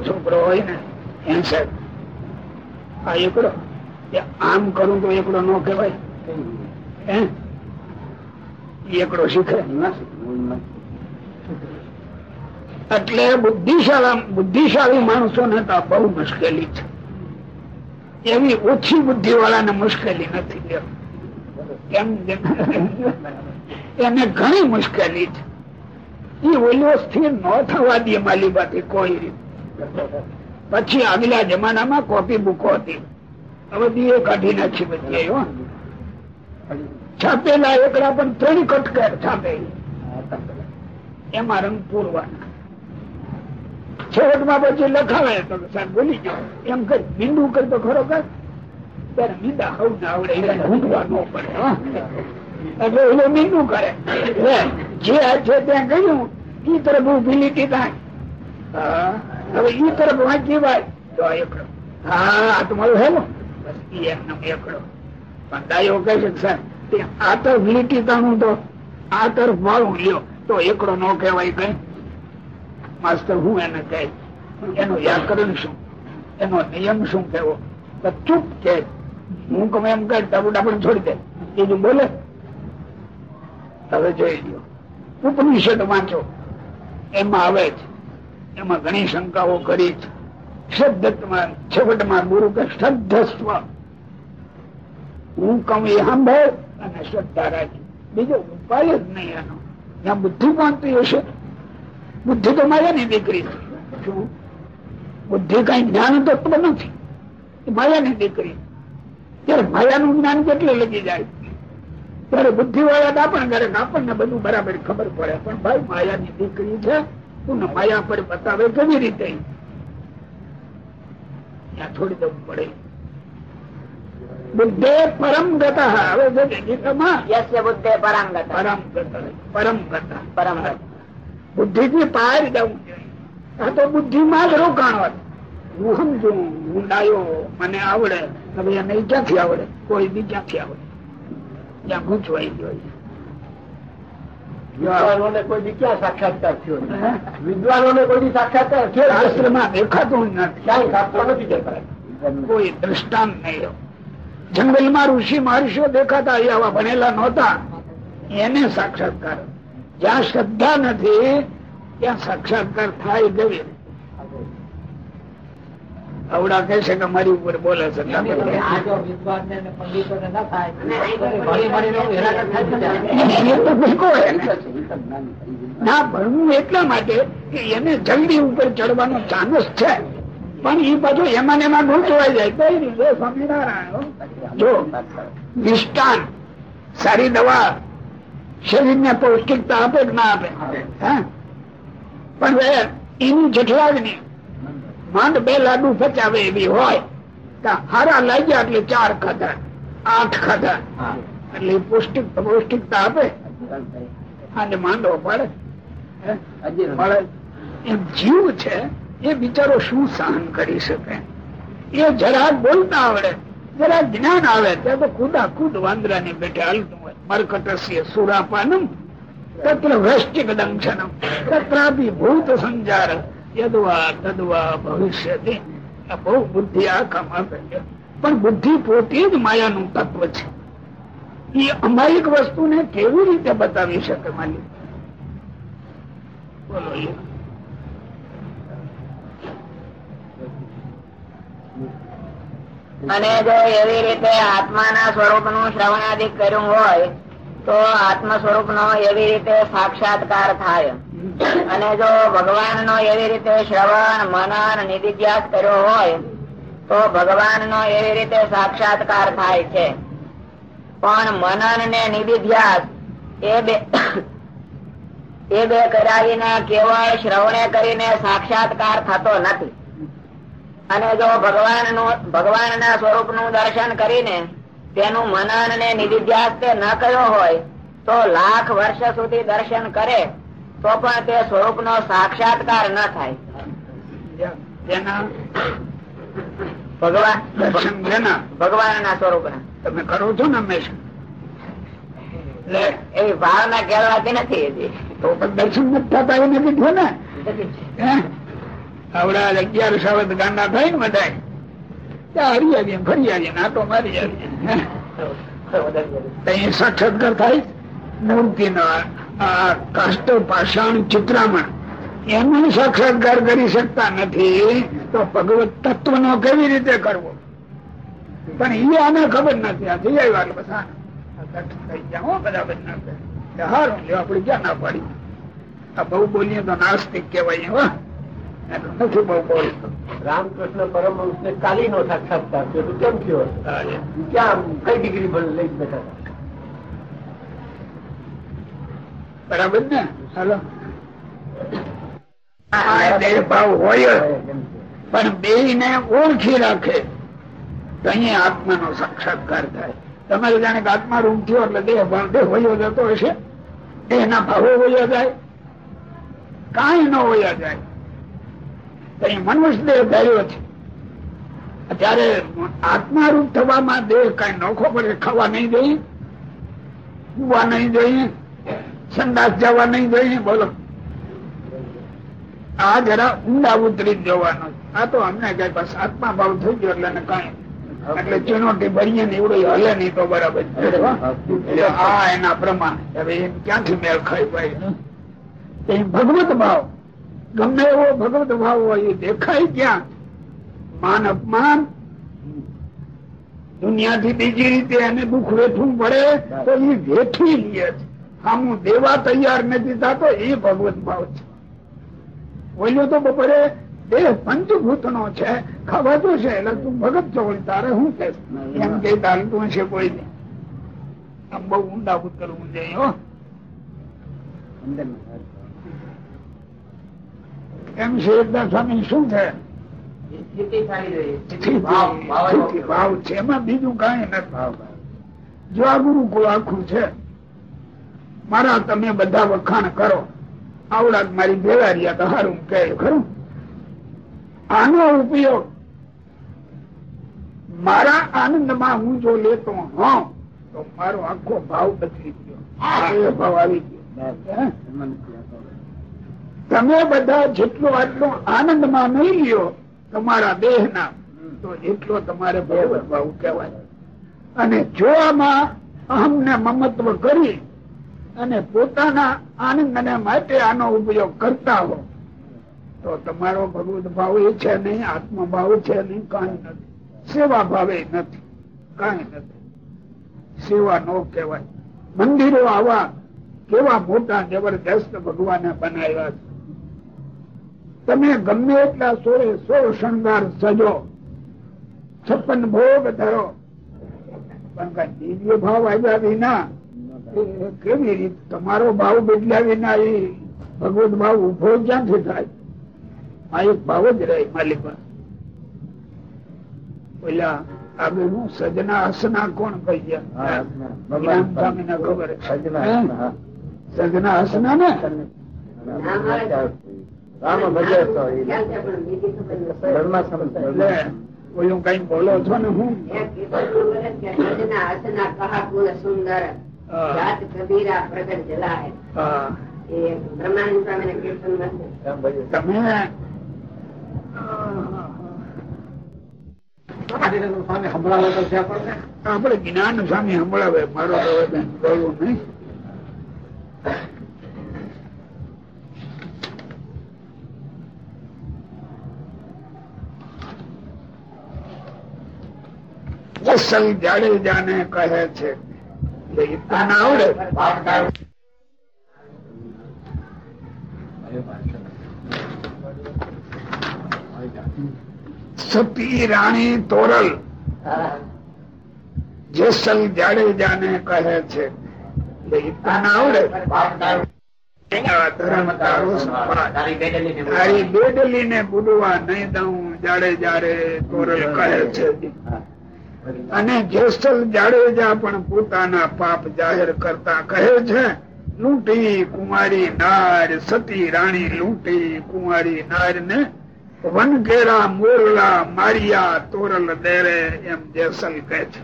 છોકરો હોય ને હેન્ડસેટ આ એકડો આમ કરું તો એકડો ન કહેવાય. એકડો શીખે? એટલે બુદ્ધિશાળા, બુદ્ધિશાળી માણસો ને તો બહુ મુશ્કેલી છે. એવી ઓછી બુદ્ધિ વાળાને મુશ્કેલી નથી. કેમ? એને ઘણી મુશ્કેલી છે. એ ઓલો સ્થિર ન થવા દે માલિબાથી કોઈ પછી આગલા જમાનામાં કોપી બુકો હતી. હવે બી એ કાઢી નાખી બધી છાપેલા એકડા પણ ત્રણ કટકર છાપે એમાં રંગ પૂરવાના. છેવટમાં પછી લખાવે તો સાહેબ બોલી જાઓ એમ કઈ બિંદુ કરતો ખરો કર ત્યારે મીંડા હવ ના આવડે ઊંઘવા ન પડે. એટલે ઓલો મીંડું કરે. જે છે ત્યાં કહ્યું ઈ તરફ ઊભી લીટી થાય હવે ઈ તરફ વાંચી ભાઈ તો એકડો. હા, આ તો મારું હેલો. બસ ઈ એમનો એકડો. પણ દાયો કહે છે સર આ તરફ લીટી તાણું તો, આ તરફ વાળું લ્યો. તો એકડો નો કહેવાય કઈ. માસ્તર, હું એને કહે, એનું વ્યાકરણ શું? એનો નિયમ શું કેવો તો ચૂપ કે, હું કમે એમ કહે ડાબુ ડાબુ છોડી દે. બીજું બોલે. હવે જોઈ લો ઉપનિષદ વાંચો. એમાં આવે એમાં ઘણી શંકાઓ કરી છે શ્રદ્ધત્વમાં છેવટમાં ગુરુ કે શ્રદ્ધસ્વ. હું કમ એ સાંભળ અને શ્રદ્ધા રાખી બીજો ઉપાય જ નહીં એનો ત્યાં બુદ્ધિ પહોંચતી હશે. બુદ્ધિ તો માયાની દીકરી. શું? બુદ્ધિ કઈ જ્ઞાન તત્વ નથી. એ માયાની દીકરી. ત્યારે માયાનું જ્ઞાન કેટલું લગી જાય? ત્યારે બુદ્ધિ વાળા દાપણ કરે આપણને બધું બરાબર ખબર પડે. પણ ભાઈ માયાની દીકરી છે તું માયા પર બતાવે કેવી રીતે? ત્યાં છોડી દેવું પડે. બુદ્ધે પરમ ગતા. આવે છે ગીતામાં?
બુદ્ધે પરાંગત
પરમ ગતા. પરમ ગતા.
પરમ
બુદ્ધિ થી પાર જવું જોઈએ. આ તો બુદ્ધિ માં જ રોકાણ હું સમજુ હું ડાયો મને આવડે. હવે એને ક્યાંથી આવડે? કોઈ બી ક્યાંથી આવડે. ત્યાં ગૂંચવાઈ ગયો. છે.
વિદ્વાનોને કોઈ સાક્ષાત્કાર થયો વિદ્વાનો
હે?
કોઈ સાક્ષાત્કાર થયો જ નથી.
દેખાતું નથી.
ક્યાંય શાસ્ત્રો નથી દેખાય.
કોઈ દ્રષ્ટાંત નહીં જંગલમાં ઋષિ મહર્ષિઓ દેખાતા આવા ભણેલા નહોતા. એને સાક્ષાત્કાર. જ્યાં શ્રદ્ધા નથી ત્યાં સાક્ષાત્કાર થાય કેવી રીતે? આવડા કહે છે કે મારી ઉપર બોલે છે.
આ જો વિદ્વાન ને
ભણવું એટલા માટે કે એને જલ્દી ઉપર ચડવાનો ચાન્સ છે. પણ એ પાછું એમાં ને એમાં ગૂંચવાઈ જાય. કઈ રીતે? સ્વામિનારાયણ જો નિષ્ઠાન સારી દવા શરીર ને પૌષ્ટિકતા આપે કે ના આપે? હા? પણ એની જઠરાગની માંડ બે લાડુ પચાવે એવી હોય તો હારા લાગ્યા એટલે ચાર ખાધા આઠ ખાધા એટલે પૌષ્ટિક પૌષ્ટિકતા આપે. અને માંડવો પડે? મળે એમ જીવ છે એ બિચારો શું સહન કરી શકે? એ જરા બોલતા આવડે જરા જ્ઞાન આવે ત્યાં તો ખુદા ખુદ વાંદરા ની બેઠે હાલતું હોય. મરકટસ્ય સુરાપાનમ તત્ર વૈષ્ટિક દંશનમ તત્રાપી ભૂત સંજાર. યદવા તદવા ભવિષ્યતિ. આ બહુ બુદ્ધિ આ કામ પણ બુદ્ધિ પોતે જ માયાનું તત્વ છે. એ અમાયિક વસ્તુને કેવી રીતે બતાવી શકે માલિક? બોલો
અને જો એવી રીતે આત્માના સ્વરૂપનું શ્રવણાદિક કર્યું હોય, તો આત્મ સ્વરૂપ નો એવી રીતે સાક્ષાત્કાર થાય. અને જો ભગવાન નો એવી રીતે શ્રવણ, મનન, નિધિધ્યાસ કર્યો હોય, તો ભગવાન નો એવી રીતે સાક્ષાત્કાર થાય છે. પણ મનન ને નિધિધ્યાસ એ બે એ બે કરાવીને કેવળ શ્રવણે કરીને સાક્ષાત્કાર થતો નથી. અને જો ભગવાનનું ભગવાન ના સ્વરૂપનું દર્શન કરીને તેનું મનન ને નિધિધ્યાસ તે ન કર્યો હોય, તો લાખ વર્ષ સુધી દર્શન કરે. તો પણ તે સ્વરૂપ નો સાક્ષાત્કાર ન થાય. ભગવાન. ભગવાન ના સ્વરૂપ ના
તમે કરો છો ને હંમેશા.
એ ભાવના કહેવાતી નથી
તો પણ દર્શન નથી થતા નથી થયું ને? આવડા અગિયાર સાવત ગાંડા થાય ને બધા ત્યાં હરી આવીએ ફરી આવીએ નાટો મારી આવીએ. સાક્ષાત્કાર થાય મૂર્તિ નો કાષ્ટ પાષાણ ચિત્રામણ. એનો સાક્ષાત્કાર કરી શકતા નથી તો ભગવત તત્વ નો કેવી રીતે કરવો? પણ એ આને ખબર નથી. આ થઈ આવ્યા એટલે બસ આ કઠ થઈ ગયા હો બરાબર ના હારું લ્યો ક્યાં ના પાડી આ બહુ બોલીએ તો નાસ્તિક કહેવાય હો. નથી બહુ બોલતો.
રામકૃષ્ણ પરમહંસ ને કાલી નો સાક્ષાત્કાર થયો. કેમ થયો? ક્યાં કઈ ડિગ્રી લઈ બેઠા હતા?
બરાબર ને? હાલો. ભાવ હોય પણ બે ને ઓળખી રાખે. તો અહીંયા આત્માનો સાક્ષાત્કાર થાય. તમે તો જાણે આત્મા રૂમ થયો એટલે દેહ ભાવ દેહ વયો જતો હશે. દેહ ના ભાવો વયા જાય. કાંઈ ન વયા જાય. તો મનુષ્ય દેહ ધાર્યો છે. અત્યારે આત્મારૂપ થવામાં દેહ કઈ નોખો પડે ખાવા નહીં જોઈએ સુવા નહીં જોઈએ સંદાસ જવા નહીં જોઈએ બોલો. આ જરા ઊંડા ઉતરી જવાનો. આ તો અમને કઈ બસ આત્મા ભાવ થઈ ગયો એટલે કઈ. એટલે ચુનોટી ભરીએ ને એવડું હલે નહીં તો બરાબર આ એના પ્રમાણે. હવે એમ ક્યાંથી મેળ ખાઈ ભાઈ? એ ભગવત ભાવ. ગમે એવો ભગવત ભાવ હોય એ દેખાય ક્યાં? માન અપમાન. દુનિયાથી બીજી રીતે એને દુઃખ વેઠવું પડે તો એ વેઠી લે છે. આમ દેવા તૈયાર નથી થતો એ ભગવત ભાવ છે. બોલ્યો તો બપોરે દેહ પંચભૂત નો છે ખવાતો છે એટલે તું ભગત છો તારે હું કે એમ કે ચાલતું હશે કોઈ નહીં. આમ બહુ ઊંડા ઉતરવું જોઈએ હો. એમ છે એકદા સ્વામી શું છે.
ભાવ, ભાવ
ભાવ છે. એમાં બીજું કઈ નથી જો આ ગુરુકુળ આખું છે મારા તમે બધા વખાણ કરો. આવડાક મારી ભેગા રહ્યા તો સારું કે ખરું? આનો ઉપયોગ મારા આનંદમાં હું જો લેતો હોઉં, તો મારો આખો ભાવ બદલી ગયો. ભાવ આવી ગયો. તમે બધા જેટલો આટલો આનંદમાં નહીં લ્યો તમારા દેહ ના તો એટલો તમારે ભાવ કહેવાય અને જો આમાં અહમ ને મમત્વ કરી અને પોતાના આનંદ ને માટે આનો ઉપયોગ કરતા હો. તો તમારો ભગવત ભાવ એ છે નહીં, આત્મભાવ છે નહીં, કઈ નથી. સેવા ભાવે નથી, કઈ નથી. સેવા નો કહેવાય. મંદિરો આવા કેવા મોટા જબરદસ્ત ભગવાને બનાવ્યા છે. તમે ગમે એટલા સોળે સોળ શણગાર સજો, છપ્પન ભોગ ધરો. પણ કઈ દિવ્ય ભાવ આવ્યા વિના કેવી રીતે? તમારો ભાવ બદલ્યા વિના એ ભગવત ભાવ ઊભો ક્યાંથી થાય? આ એક ભાવ જ રહે માલિક પેલા આગળ હું સજના હસના કોણ કહી ગયા? ખબર સજના હસના ને? બોલો છો ને હું?
જાત કબીરા પ્રગટ જલાય. એ બ્રહ્માનંદ સ્વામી કીર્તન.
તમે આપણે જ્ઞાન સ્વામી સંભળાવે મારો બોલવું નહીં. જસલ જાડેજાને કહે છે સતી રાણી તોરલ જેસલ જાડેજાને કહે છે તારો સંભાળ. બુડવા નહીં દઉં જાડે જાડે તોરલ કહે છે અને જેસલ જાડેજા પણ પોતાના પાપ જાહેર કરતા કહે છે, લૂંટી કુમારી નાર, સતી રાણી લૂંટી કુમારી નાર ને વનઘેરા મોરલા મારિયા તોરલ દેરે, એમ જેસલ કહે છે.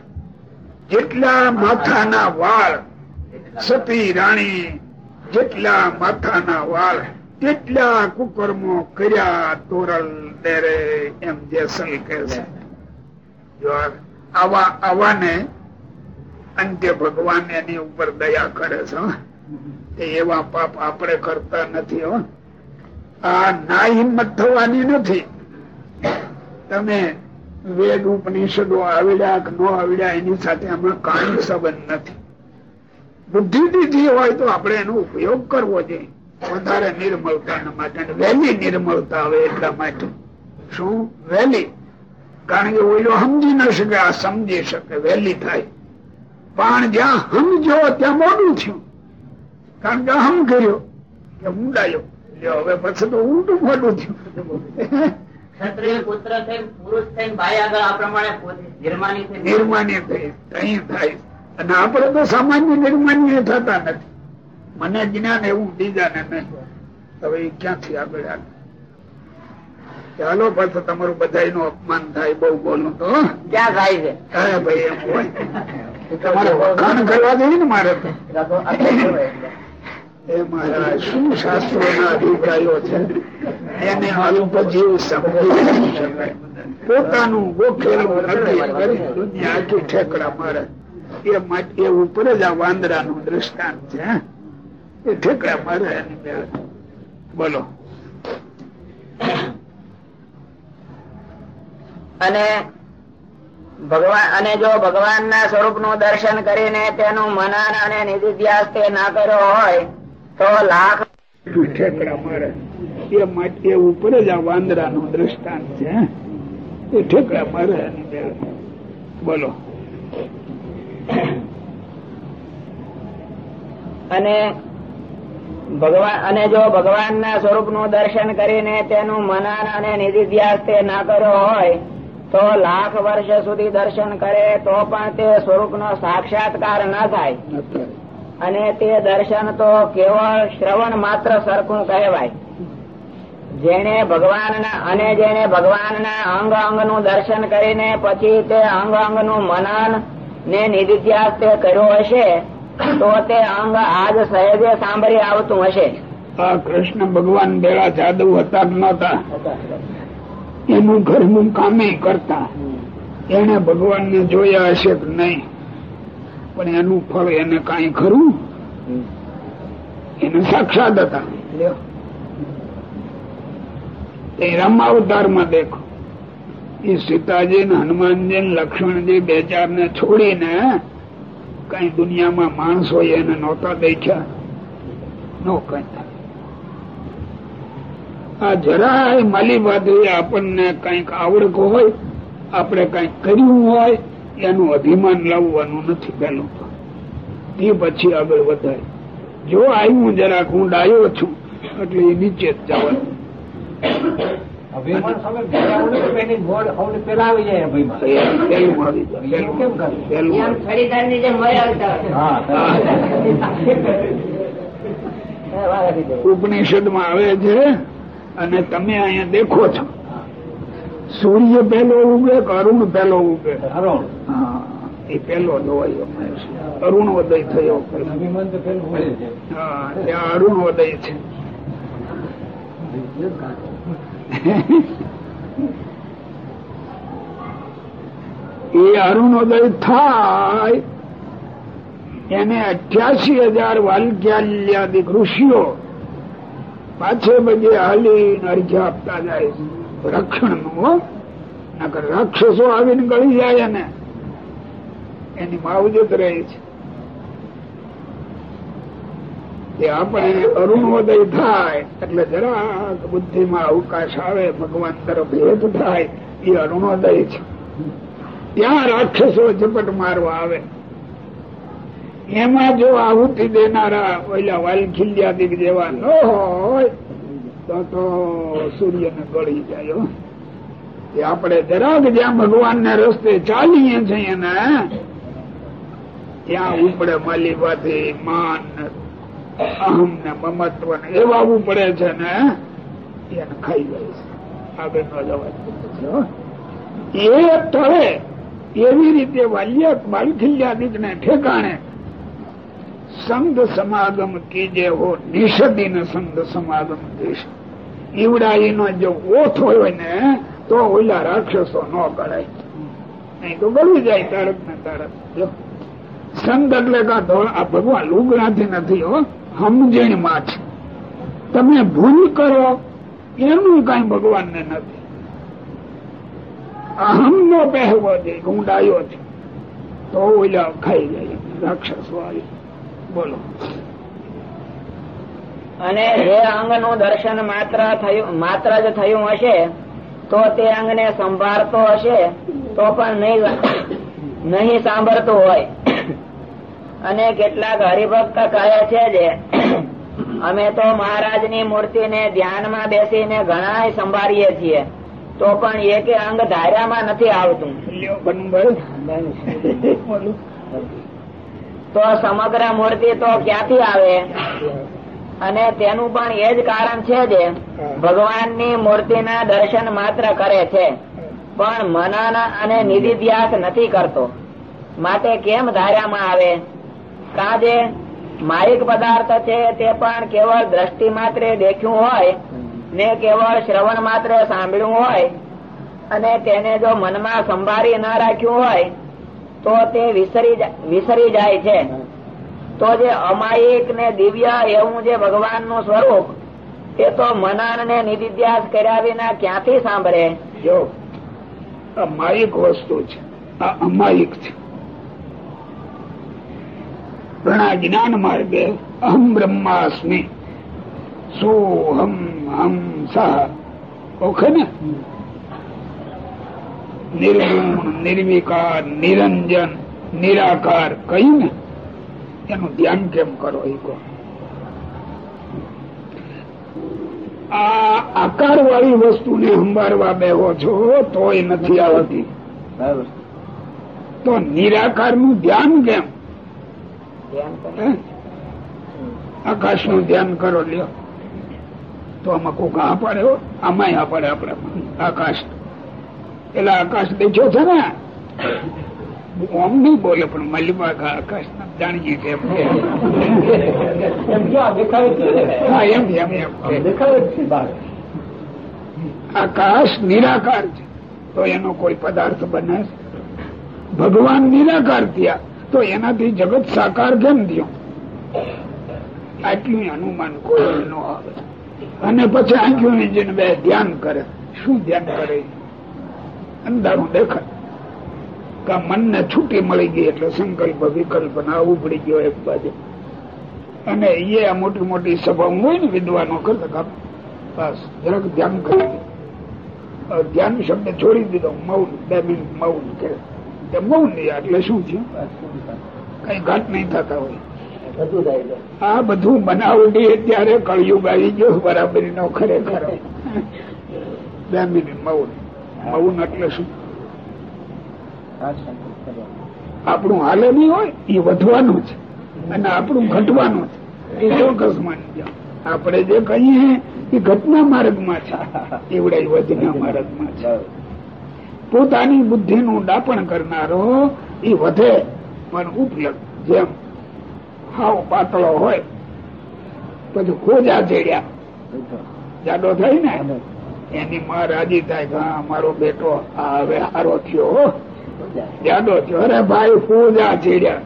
જેટલા માથાના વાળ સતી રાણી, જેટલા માથાના વાળ તેટલા કુકર્મો કર્યા તોરલ દેરે, એમ જેસલ કહે છે. જો આવા આવાને અંતે ભગવાન એની ઉપર દયા કરે છે એવા પાપ આપણે કરતા નથી, હો. આ ના હિંમત થવાની નથી. તમે વેદ ઉપનિષદો આવડ્યા કે ન આવડ્યા એની સાથે હમણાં કાંઈ સંબંધ નથી. બુદ્ધિ દીધી હોય તો આપણે એનો ઉપયોગ કરવો જોઈએ. વધારે નિર્મળતા માટે. વહેલી નિર્મળતા આવે એટલા માટે. શું? વહેલી. કારણ કે ઓઈલો સમજી ન શકે આ સમજી શકે વહેલી થાય. પણ જ્યાં સમજો ત્યાં મોડું થયું. કારણ કે હમ કર્યો કે ઊંડાયો. હવે પછી તો ઊંડું મોડું થયું.
ક્ષત્રિય પુત્ર થઈને પુરુષ થઈને ભાઈ આગળ આ પ્રમાણે નિર્માની
નિર્માન્ય થઈ અહીં થાય. અને આપણે તો સામાન્ય નિર્માન્ય થતા નથી. મને જ્ઞાન એવું બીજાને નહીં. હવે એ ક્યાંથી આગળ આવે? ચાલો પાછું તમારું બધા નું અપમાન થાય બહુ બોલું તો
ક્યાં થાય છે?
અરે ભાઈ એમ હોય. તમારે વખાણ કરવા જોઈએ ને મારે તો. એ મહારાજ શું શાસ્ત્રો ના અભિપ્રાયો છે? એને અલ્પ જીવ સમજી શકાય પોતાનું ગોખેલું નથી. દુનિયા આખી ઠેકડા મારે. એ માટે ઉપર જ આ વાંદરા નું દ્રષ્ટાંત છે? એ ઠેકડા મારે એની બોલો.
અને ભગવાન અને જો ભગવાનના સ્વરૂપનું દર્શન કરીને તેનું મનન અને નિધિધ્યાસ તે ના કર્યો હોય તો લાખ
ઠેકડા મારે એ માટે ઉપર જ આ વાંદરાનું દ્રષ્ટાંત છે એ ઠેકડા મારે બોલો.
અને ભગવાન અને જો ભગવાનના સ્વરૂપનું દર્શન કરીને તેનું મનન અને નિધિધ્યાસ તે ના કર્યો હોય તો લાખ વર્ષ સુધી દર્શન કરે, તો પણ તે સ્વરૂપનો સાક્ષાત્કાર ન થાય. અને તે દર્શન તો કેવળ શ્રવણ માત્ર સરખું કહેવાય. જેને ભગવાનના, અને જેને ભગવાનના અંગ અંગનું દર્શન કરીને પછી તે અંગ અંગનું મનન ને નિધિધ્યાસ તે કર્યો હશે, તો તે અંગ આજ સહેજે સાંભળી આવતું હશે.
આ કૃષ્ણ ભગવાન બેળા જાદવ હતા નહોતા? એનું ઘરનું કામે કરતા. એને ભગવાન ને જોયા હશે કે નહીં? પણ એનું ફળ એને કઈ ખરું? એને સાક્ષાત હતા. એ રામાવતારમાં દેખો. એ સીતાજી ને હનુમાનજી ને લક્ષ્મણજી બે ચાર ને છોડીને કઈ દુનિયામાં માણસો એને નહોતા દેખ્યા. નો કઈ આ જરાય માલીબાથી આપણને કંઈક આવડક હોય આપણે કંઈક કર્યું હોય એનું અભિમાન લાવવાનું નથી પહેલું તો. તે પછી આગળ વધાય જો આવ્યું જરાક હું ડાયો છું એટલે એ નીચે જ જવાનું.
ઉપનિષદમાં આવે
છે અને તમે અહીંયા દેખો છો. સૂર્ય પેલો ઉગે કે અરુણ પેલો ઉગે?
અરુણ.
હા એ પેલો જોવાયો અરુણોદય થયો હા ત્યાં અરુણોદય છે. એ અરુણોદય થાય. એને અઠ્યાસી હજાર વાલ્ક્યાલ્યાદિક ઋષિઓ પાછે બજે હાલી અર્ઘ્ય આપતા જાય રક્ષણનું રાક્ષસો આવીને ગળી જાય ને એની માવજત રહે છે. આપણે અરુણોદય થાય, એટલે જરાક બુદ્ધિમાં અવકાશ આવે, ભગવાન તરફ હેત થાય, એ અરુણોદય છે. ત્યાં રાક્ષસો ઝપટ મારવા આવે. એમાં જો આહુતિ દેનારા ઓલા વાલખિલ્યાદિક જેવા ન હોય, તો તો સૂર્ય ને ગળી જાય એ આપણે જરાક જ્યાં ભગવાન ને રસ્તે ચાલીએ છીએ ને, ત્યાં ઉપડે માલિકાથી માન, અહમ ને મમત્વ ને એવા ઉપડે છે ને, એને ખાઈ જાય છે. આગળ નો જવાબ એ તળે એવી રીતે વાલ્ય બાલખિલ્યાદિક ને ઠેકાણે સંત સમાગમ કીજે હો, નિષદીન સંઘ સમાગમ દેશ. ઈવડાઈનો જો ઓથ હોય ને, તો ઓલા રાક્ષસો ન ગળાય નહીં તો ગળી જાય તારક ને તારક. જો. સંઘ એટલે આ ભગવાન લુગડાથી નથી, હો. સમજણમાં છે તમે ભૂલ કરો, એનું કઈ ભગવાન ને નથી. અહમ નો પહેરવો છે ગુંડાયો છે. તો ઓલા ખાઈ જાય, રાક્ષસો વાળી બોલો.
અને જે અંગનું દર્શન માત્ર થયું માત્ર જ થયું હશે તો તે અંગને સંભાળતો હશે તો પણ નહીં નહીં સાંભળતું હોય. અને કેટલાક હરિભક્ત કહે છે જે અમે તો મહારાજની મૂર્તિને ધ્યાનમાં બેસીને ઘણા સંભાળીએ છીએ તો પણ એકે અંગ ધાર્યામાં નથી આવતું. તો સમગ્ર મૂર્તિ તો ક્યાંથી આવે? અને તેનું પણ એ જ કારણ છે જે ભગવાનની મૂર્તિના દર્શન માત્ર કરે છે, પણ મનન અને નિધિધ્યાસ નથી કરતો. માટે કેમ ધાર્યામાં આવે? કા જે માયિક પદાર્થ છે તે પણ કેવળ દ્રષ્ટિ માત્રે દેખ્યું હોય, ને કેવળ શ્રવણ માત્ર સાંભળ્યું હોય, અને તેને જો મનમાં સંભાળી ન રાખ્યું હોય તો તે વિસરી જાય છે. તો જે અમાયિક ને દિવ્ય એવું જે ભગવાનનું સ્વરૂપ તે તો મનન ને નિધિધ્યાસ કર્યા વિના ક્યાંથી સાંભળે?
જો, આ વસ્તુ છે, આ અમાયિક છે. ઘણા જ્ઞાન માર્ગે અહમ બ્રહ્માસ્મિ સોહમ હમ સહ ઓખે ને? નિર્ગુણ નિર્વિકાર નિરંજન નિરાકાર કહ્યું ને એનું ધ્યાન કેમ કરો એ કહો. આ આકાર વાળી વસ્તુને સંભાળવા બેહો છો તોય નથી આવતી. તો નિરાકારનું ધ્યાન કેમ? આકાશનું ધ્યાન કરો લ્યો. તો આમાં કોક આ પડે આમાં આ પડે આપડે આકાશ. પેલા આકાશ બેઠો છે ને આમ નહીં બોલે પણ મલિબા આકાશ જાણીએ કેમ
એમ
હા એમ એમ આકાશ નિરાકાર છે. તો એનો કોઈ પદાર્થ બને ભગવાન નિરાકાર થયા તો એનાથી જગત સાકાર કેમ થયો? આટલું અનુમાન કોઈ ન આવે. અને પછી આંખ્યું જેને બે ધ્યાન કરે. શું ધ્યાન કરે? અંધારું દેખાય. કે મનને છૂટી મળી ગઈ એટલે સંકલ્પ, વિકલ્પ ના ઉપડી ગયો એક બાજુ. અને એ આ મોટી મોટી સભા હોય ને વિદ્વાનો કરતા બસ, જરાક ધ્યાન કરી ધ્યાન શબ્દ છોડી દીધો, મૌન, બે મિનિટ મૌન કે તે મૌન એટલે શું છે? કઈ ઘાટ નહીં થતા હોય. આ બધું બનાવટી અત્યારે કળિયુગ આવી ગયો બરાબરી નો ખરેખર. બે મિનિટ મૌન. મૌન એટલે શું? આપણું હાલે નહીં હોય એ વધવાનું છે. અને આપણું ઘટવાનું છે. એ ચોક્કસ માની જાઓ આપણે જે કહીએ એ ઘટના માર્ગમાં છે. એવડા વધના માર્ગમાં છે. પોતાની બુદ્ધિનું ડાપણ કરનારો એ વધે. પણ ઉપલબ્ધ જેમ હાવ પાતળો હોય પછી ખોજા ચેડ્યા. જાડો થઈ ને? એની માં રાજી થાય કે મારો બેટો હવે હારો થયો. જાડો થયો. અરે ભાઈ, પૂજા ચડ્યા.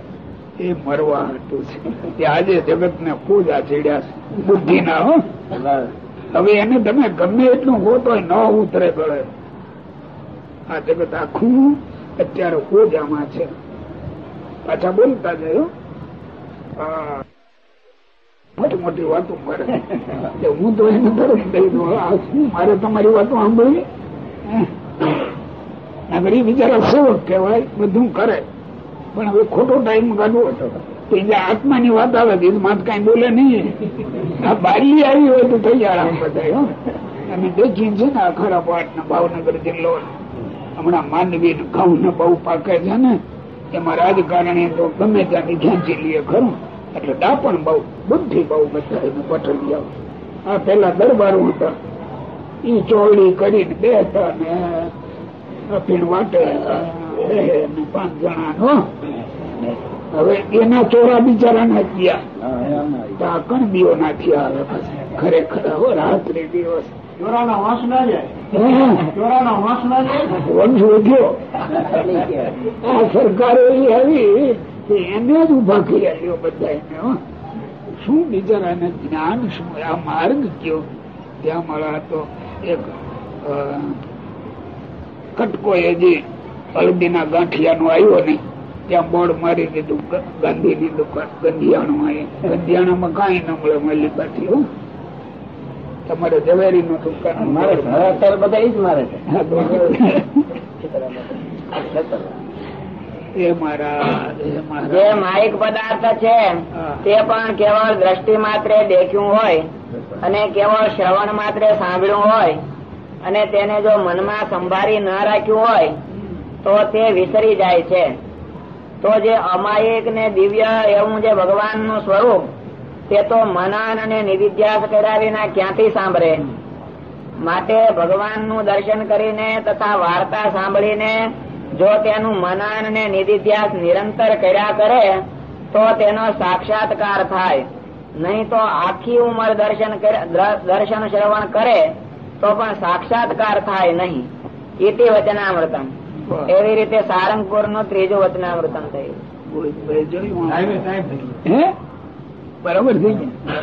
એ મરવા હતું છે. આજે જગત ને પૂજા ચડ્યા છે. બુદ્ધિ ના હો. હવે એને તમે ગમે એટલું ગોતો ન ઉતરે ગળે. આ જગત આખું અત્યારે પૂજામાં છે. પાછા બોલતા જયો હો. મોટી મોટી વાતો કરે. હું તો એને તરફ દઈ દઉં મારે તમારી વાતો સાંભળવી? નગર બિચારા સેવક કહેવાય, બધું કરે. પણ હવે ખોટો ટાઈમ કાઢવો તો જે આત્માની વાત આવે તો માત કઈ બોલે નહીં. આ બારી આવી હોય તો તૈયાર આમ બધા હો. અમે દેખીએ છીએ ને ખરા પાટ ને ભાવનગર જિલ્લો. હમણાં માનવી ઘઉં ને બહુ પાકે છે ને, એમાં રાજકારણી તો ગમે ત્યાંથી ખેંચી લઈએ ખરું. એટલે ડાપણ બહુ બુદ્ધિ બહુ બધા એને પઠવી આવ. આ પેલા દરબારો હતા ઈ ચોળી કરીને બેસતા ને અફીણ વાટે બે પાંચ જણા નો હવે એના ચોરા બિચારા નાખ્યા ગયા. તો આ કણબીઓ ના હવે ખરેખર હો રાત્રે દિવસ.
ચોરાના વાંસ ના જાય. ચોરાના વાંસ ના જાય.
વંશ વધ્યો. આ સરકારે એવી આવી એને જ ઊભા કરી આવ્યો બધા એને શું બિચારાને જ્ઞાન શું? આ માર્ગ કયો? ત્યાં મળા તો એક કટકો એ જે હળદીના ગાંઠિયા આવ્યો ને ત્યાં બોર્ડ મારી દીધું ગાંધીની દુકાન ગંધિયાણું અહીંયા ગંધિયાણામાં કઈ ન મળે મળી પાછી હો. તમારે ઝવેરી નું દુકાન
બધા એ જ મારે છે.
એ મારા
જે માહિક પદાર્થ છે તે પણ કેવળ દ્રષ્ટિ માત્ર દેખ્યું હોય અને કેવળ શ્રવણ માત્ર સાંભળ્યું હોય અને તેને જો મનમાં સંભાળી ન રાખ્યું હોય તો તે વિસરી જાય છે. તો જે અમાયિક ને દિવ્ય એવું જે ભગવાનનું સ્વરૂપ તે તો મનન અને નિવિધ્યાસ કરાવીને વિના ક્યાંથી સાંભળે? માટે ભગવાનનું દર્શન કરીને તથા વાર્તા સાંભળીને જો તેનું મનન ને નિધિધ્યાસ નિરંતર કર્યા કરે તો તેનો સાક્ષાત્કાર થાય. નહીં તો આખી ઉંમર દર્શન દર્શન શ્રવણ કરે તો પણ સાક્ષાત્કાર થાય નહીં. ઇતિ વચનામૃતમ. એવી રીતે સારંગપુરનું ત્રીજું વચનામૃતમ થયું.
બરાબર થઈ ગયા.